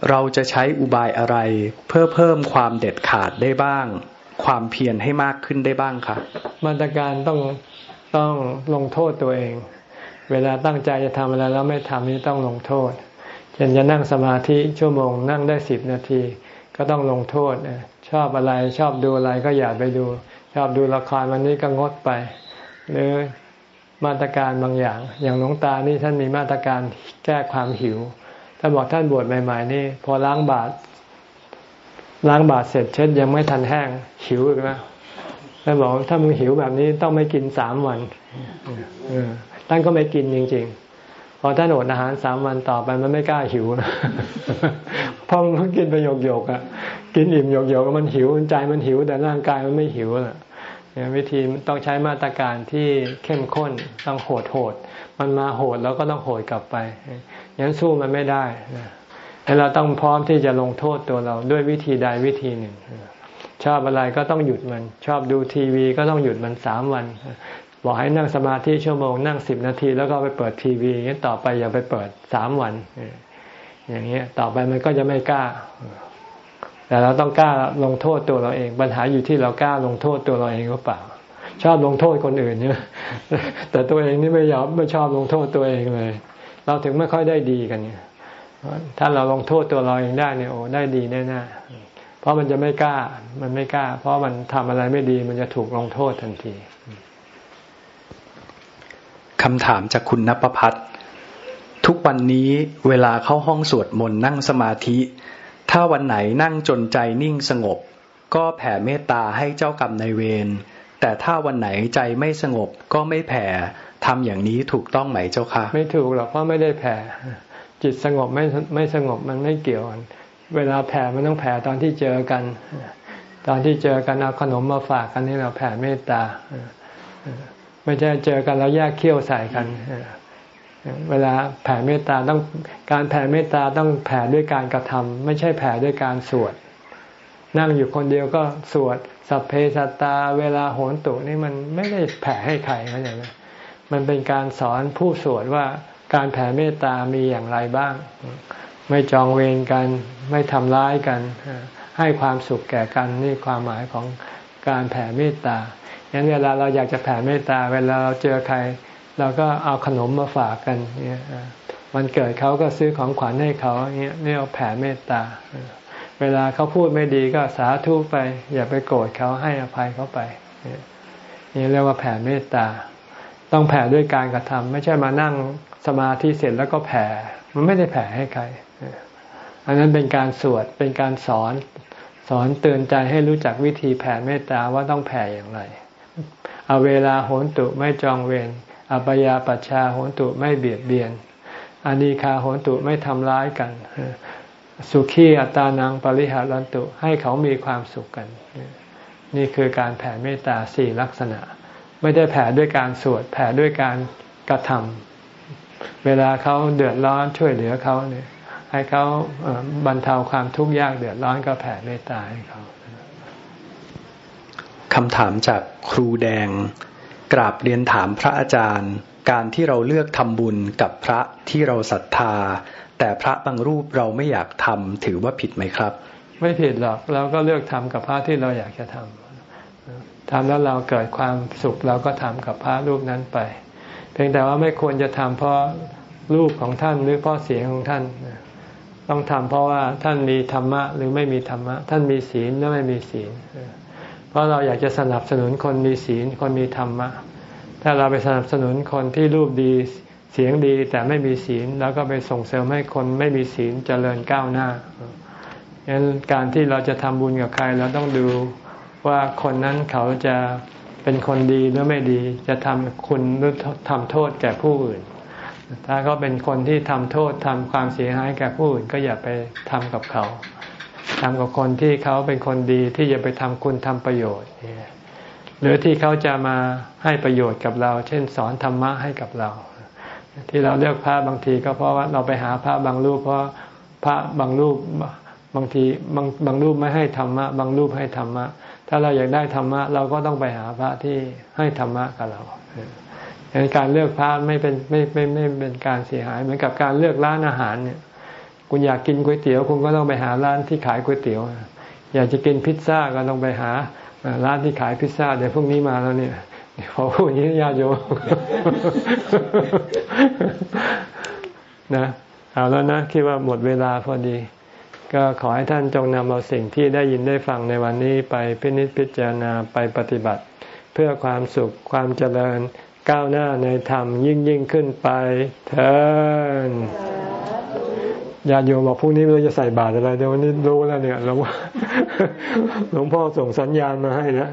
เราจะใช้อุบายอะไร เพื่อเพิ่มความเด็ดขาดได้บ้าง ความเพียรให้มากขึ้นได้บ้างคะมาตรการต้องต้องลงโทษตัวเอง เวลาตั้งใจจะทำอะไรแล้วไม่ทำนี่ต้องลงโทษเช่นจะนั่งสมาธิชั่วโมงนั่งได้สิบนาที ก็ต้องลงโทษชอบอะไรชอบดูอะไรก็อย่าไปดู ชอบดูละครวันนี้ก็งดไป หรือมาตรการบางอย่าง อย่างหลวงตานี่ท่านมีมาตรการแก้ความหิวท่านบอกท่านบวชใหม่ ๆ นี่ พอล้างบาตรล้างบาตรเสร็จเช็ดยังไม่ทันแห้งหิวอีกแล้วท่านบอกถ้ามึงหิวแบบนี้ต้องไม่กินสามวันท่านก็ไม่กินจริง ๆ พอท่านอดอาหารสามวันต่อไปมันไม่กล้าหิวนะ พราะมันกินไปหยกๆอะ กินอิ่มหยกๆมันหิวใจมันหิวแต่ร่างกายมันไม่หิวอะวิธีต้องใช้มาตรการที่เข้มข้นต้องโหดโหดมันมาโหดแล้วก็ต้องโหดกลับไปยันสู้มันไม่ได้แต่เราต้องพร้อมที่จะลงโทษตัวเราด้วยวิธีใดวิธีหนึ่ง ชอบอะไรก็ต้องหยุดมัน ชอบดูทีวีก็ต้องหยุดมันสามวันบอกให้นั่งสมาธิชั่วโมงนั่งสิบนาที แล้วก็ไปเปิดทีวีย่างนี้ต่อไปอย่าไปเปิดสามวัน อย่างนี้ยต่อไปมันก็จะไม่กล้า แต่เราต้องกล้าลงโทษตัวเราเอง ปัญหาอยู่ที่เรากล้าลงโทษตัวเราเองหรือเปล่า ชอบลงโทษคนอื่นเนี่ยแต่ตัวเองนี่ไม่ยอมไม่ชอบลงโทษตัวเองเลย เราถึงไม่ค่อยได้ดีกันเนี่ยถ้าเราลงโทษตัวเราเองได้เนี่ยโอ้ได้ดีแน่ๆเพราะมันจะไม่กล้า มันไม่กล้า เพราะมันทำอะไรไม่ดี มันจะถูกลงโทษทันทีคำถามจากคุณนภพัฒน์ ทุกวันนี้เวลาเข้าห้องสวดมนต์นั่งสมาธิ ถ้าวันไหนนั่งจนใจนิ่งสงบ ก็แผ่เมตตาให้เจ้ากรรมนายเวรแต่ถ้าวันไหนใจไม่สงบก็ไม่แผ่ทำอย่างนี้ถูกต้องไหมเจ้าคะไม่ถูกหรอกเพราะไม่ได้แผ่จิตสงบไม่ไม่สงบมันไม่เกี่ยวกันเวลาแผ่มันต้องแผ่ตอนที่เจอกัน ตอนที่เจอกันเอาขนมมาฝากกันนี่เราแผ่เมตตาไม่ใช่เจอกันแล้วแยกเขี้ยวใส่กัน เวลาแผ่เมตตาต้องการแผ่เมตตาต้องแผ่ด้วยการกระทำไม่ใช่แผ่ด้วยการสวด นั่งอยู่คนเดียวก็สวดสัพเพสัตตา เวลาโหนตุนี่มันไม่ได้แผ่ให้ใครเข้าใจไหมมันเป็นการสอนผู้สวดว่าการแผ่เมตตามีอย่างไรบ้าง ไม่จองเวรกันไม่ทำร้ายกัน ให้ความสุขแก่กันนี่ความหมายของการแผ่เมตตางั้นเวลาเราอยากจะแผ่เมตตา เวลาเราเจอใคร เราก็เอาขนมมาฝากกันเนี่ยวันเกิดเขาก็ซื้อของขวัญให้เขาเนี่ยนี่เอาแผ่เมตตา เวลาเขาพูดไม่ดีก็สาธุไป อย่าไปโกรธเขาให้อภัยเขาไปนี่เรียกว่าแผ่เมตตา ต้องแผ่ด้วยการกระทำไม่ใช่มานั่งสมาธิเสร็จแล้วก็แผ่ มันไม่ได้แผ่ให้ใคร อันนั้นเป็นการสวดเป็นการสอนสอนเตือนใจให้รู้จักวิธีแผ่เมตตาว่าต้องแผ่อย่างไร เอาเวลาโหนตุไม่จองเวร อัปยาปัชชาโหนตุไม่เบียดเบียนอานิคาโหนตุไม่ทำร้ายกัน สุขีอัตานังปริหารันตุให้เขามีความสุขกัน นี่คือการแผ่เมตตาสี่ลักษณะ ไม่ได้แผ่ด้วยการสวดแผ่ด้วยการกระทำเวลาเขาเดือดร้อนช่วยเหลือเขาเนี่ยให้เขาบรรเทาความทุกข์ยากเดือดร้อนก็แผ่เมตตาให้เขาคำถามจากครูแดง กราบเรียนถามพระอาจารย์ การที่เราเลือกทำบุญกับพระที่เราศรัทธา แต่พระบางรูปเราไม่อยากทำถือว่าผิดไหมครับ ไม่ผิดหรอกเราก็เลือกทำกับพระที่เราอยากจะทำทำแล้วเราเกิดความสุขเราก็ทำกับพระรูปนั้นไป เพียงแต่ว่าไม่ควรจะทำเพราะรูปของท่านหรือเพราะเสียงของท่านต้องทำเพราะว่าท่านมีธรรมะหรือไม่มีธรรมะ ท่านมีศีลหรือไม่มีศีล เพราะเราอยากจะสนับสนุนคนมีศีลคนมีธรรมะ ถ้าเราไปสนับสนุนคนที่รูปดีเสียงดีแต่ไม่มีศีลแล้วก็ไปส่งเสริมให้คนไม่มีศีลเจริญก้าวหน้าดังนั้นการที่เราจะทำบุญกับใครเราต้องดูว่าคนนั้นเขาจะเป็นคนดีหรือไม่ดี จะทำคุณหรือทำโทษแก่ผู้อื่น ถ้าเขาเป็นคนที่ทำโทษทำความเสียหายแก่ผู้อื่นก็อย่าไปทำกับเขา ทำกับคนที่เขาเป็นคนดีที่จะไปทำคุณทำประโยชน์หรือที่เขาจะมาให้ประโยชน์กับเรา เช่นสอนธรรมะให้กับเรา ที่เราเลือกพระบางทีก็เพราะว่าเราไปหาพระบางรูป เพราะพระบางรูปบางทีบางบางรูปไม่ให้ธรรมะ บางรูปให้ธรรมะ ถ้าเราอยากได้ธรรมะ เราก็ต้องไปหาพระที่ให้ธรรมะกับเราการเลือกพระไม่เป็นไม่ไม่ไม่เป็นการเสียหายเหมือนกับการเลือกร้านอาหารเนี่ย คุณอยากกินก๋วยเตี๋ยว คุณก็ต้องไปหาร้านที่ขายก๋วยเตี๋ยว อยากจะกินพิซซ่าก็ต้องไปหาร้านที่ขายพิซซ่าเดี๋ยวพรุ่งนี้มาแล้วเนี่ยขอพูดอย่างนี้ญาติโยมนะเอาแล้วนะคิดว่าหมดเวลาพอดี ก็ขอให้ท่านจงนำเอาสิ่งที่ได้ยินได้ฟังในวันนี้ไปพินิจพิจารณาไปปฏิบัติ เพื่อความสุขความเจริญก้าวหน้าในธรรมยิ่งยิ่งขึ้นไปเถิด ญาติโยมบอกพรุ่งนี้เราจะใส่บาตรอะไรเดี๋ยววันนี้รู้แล้วเนี่ยหลวงหลวงพ่อส่งสัญญาณมาให้แล้ว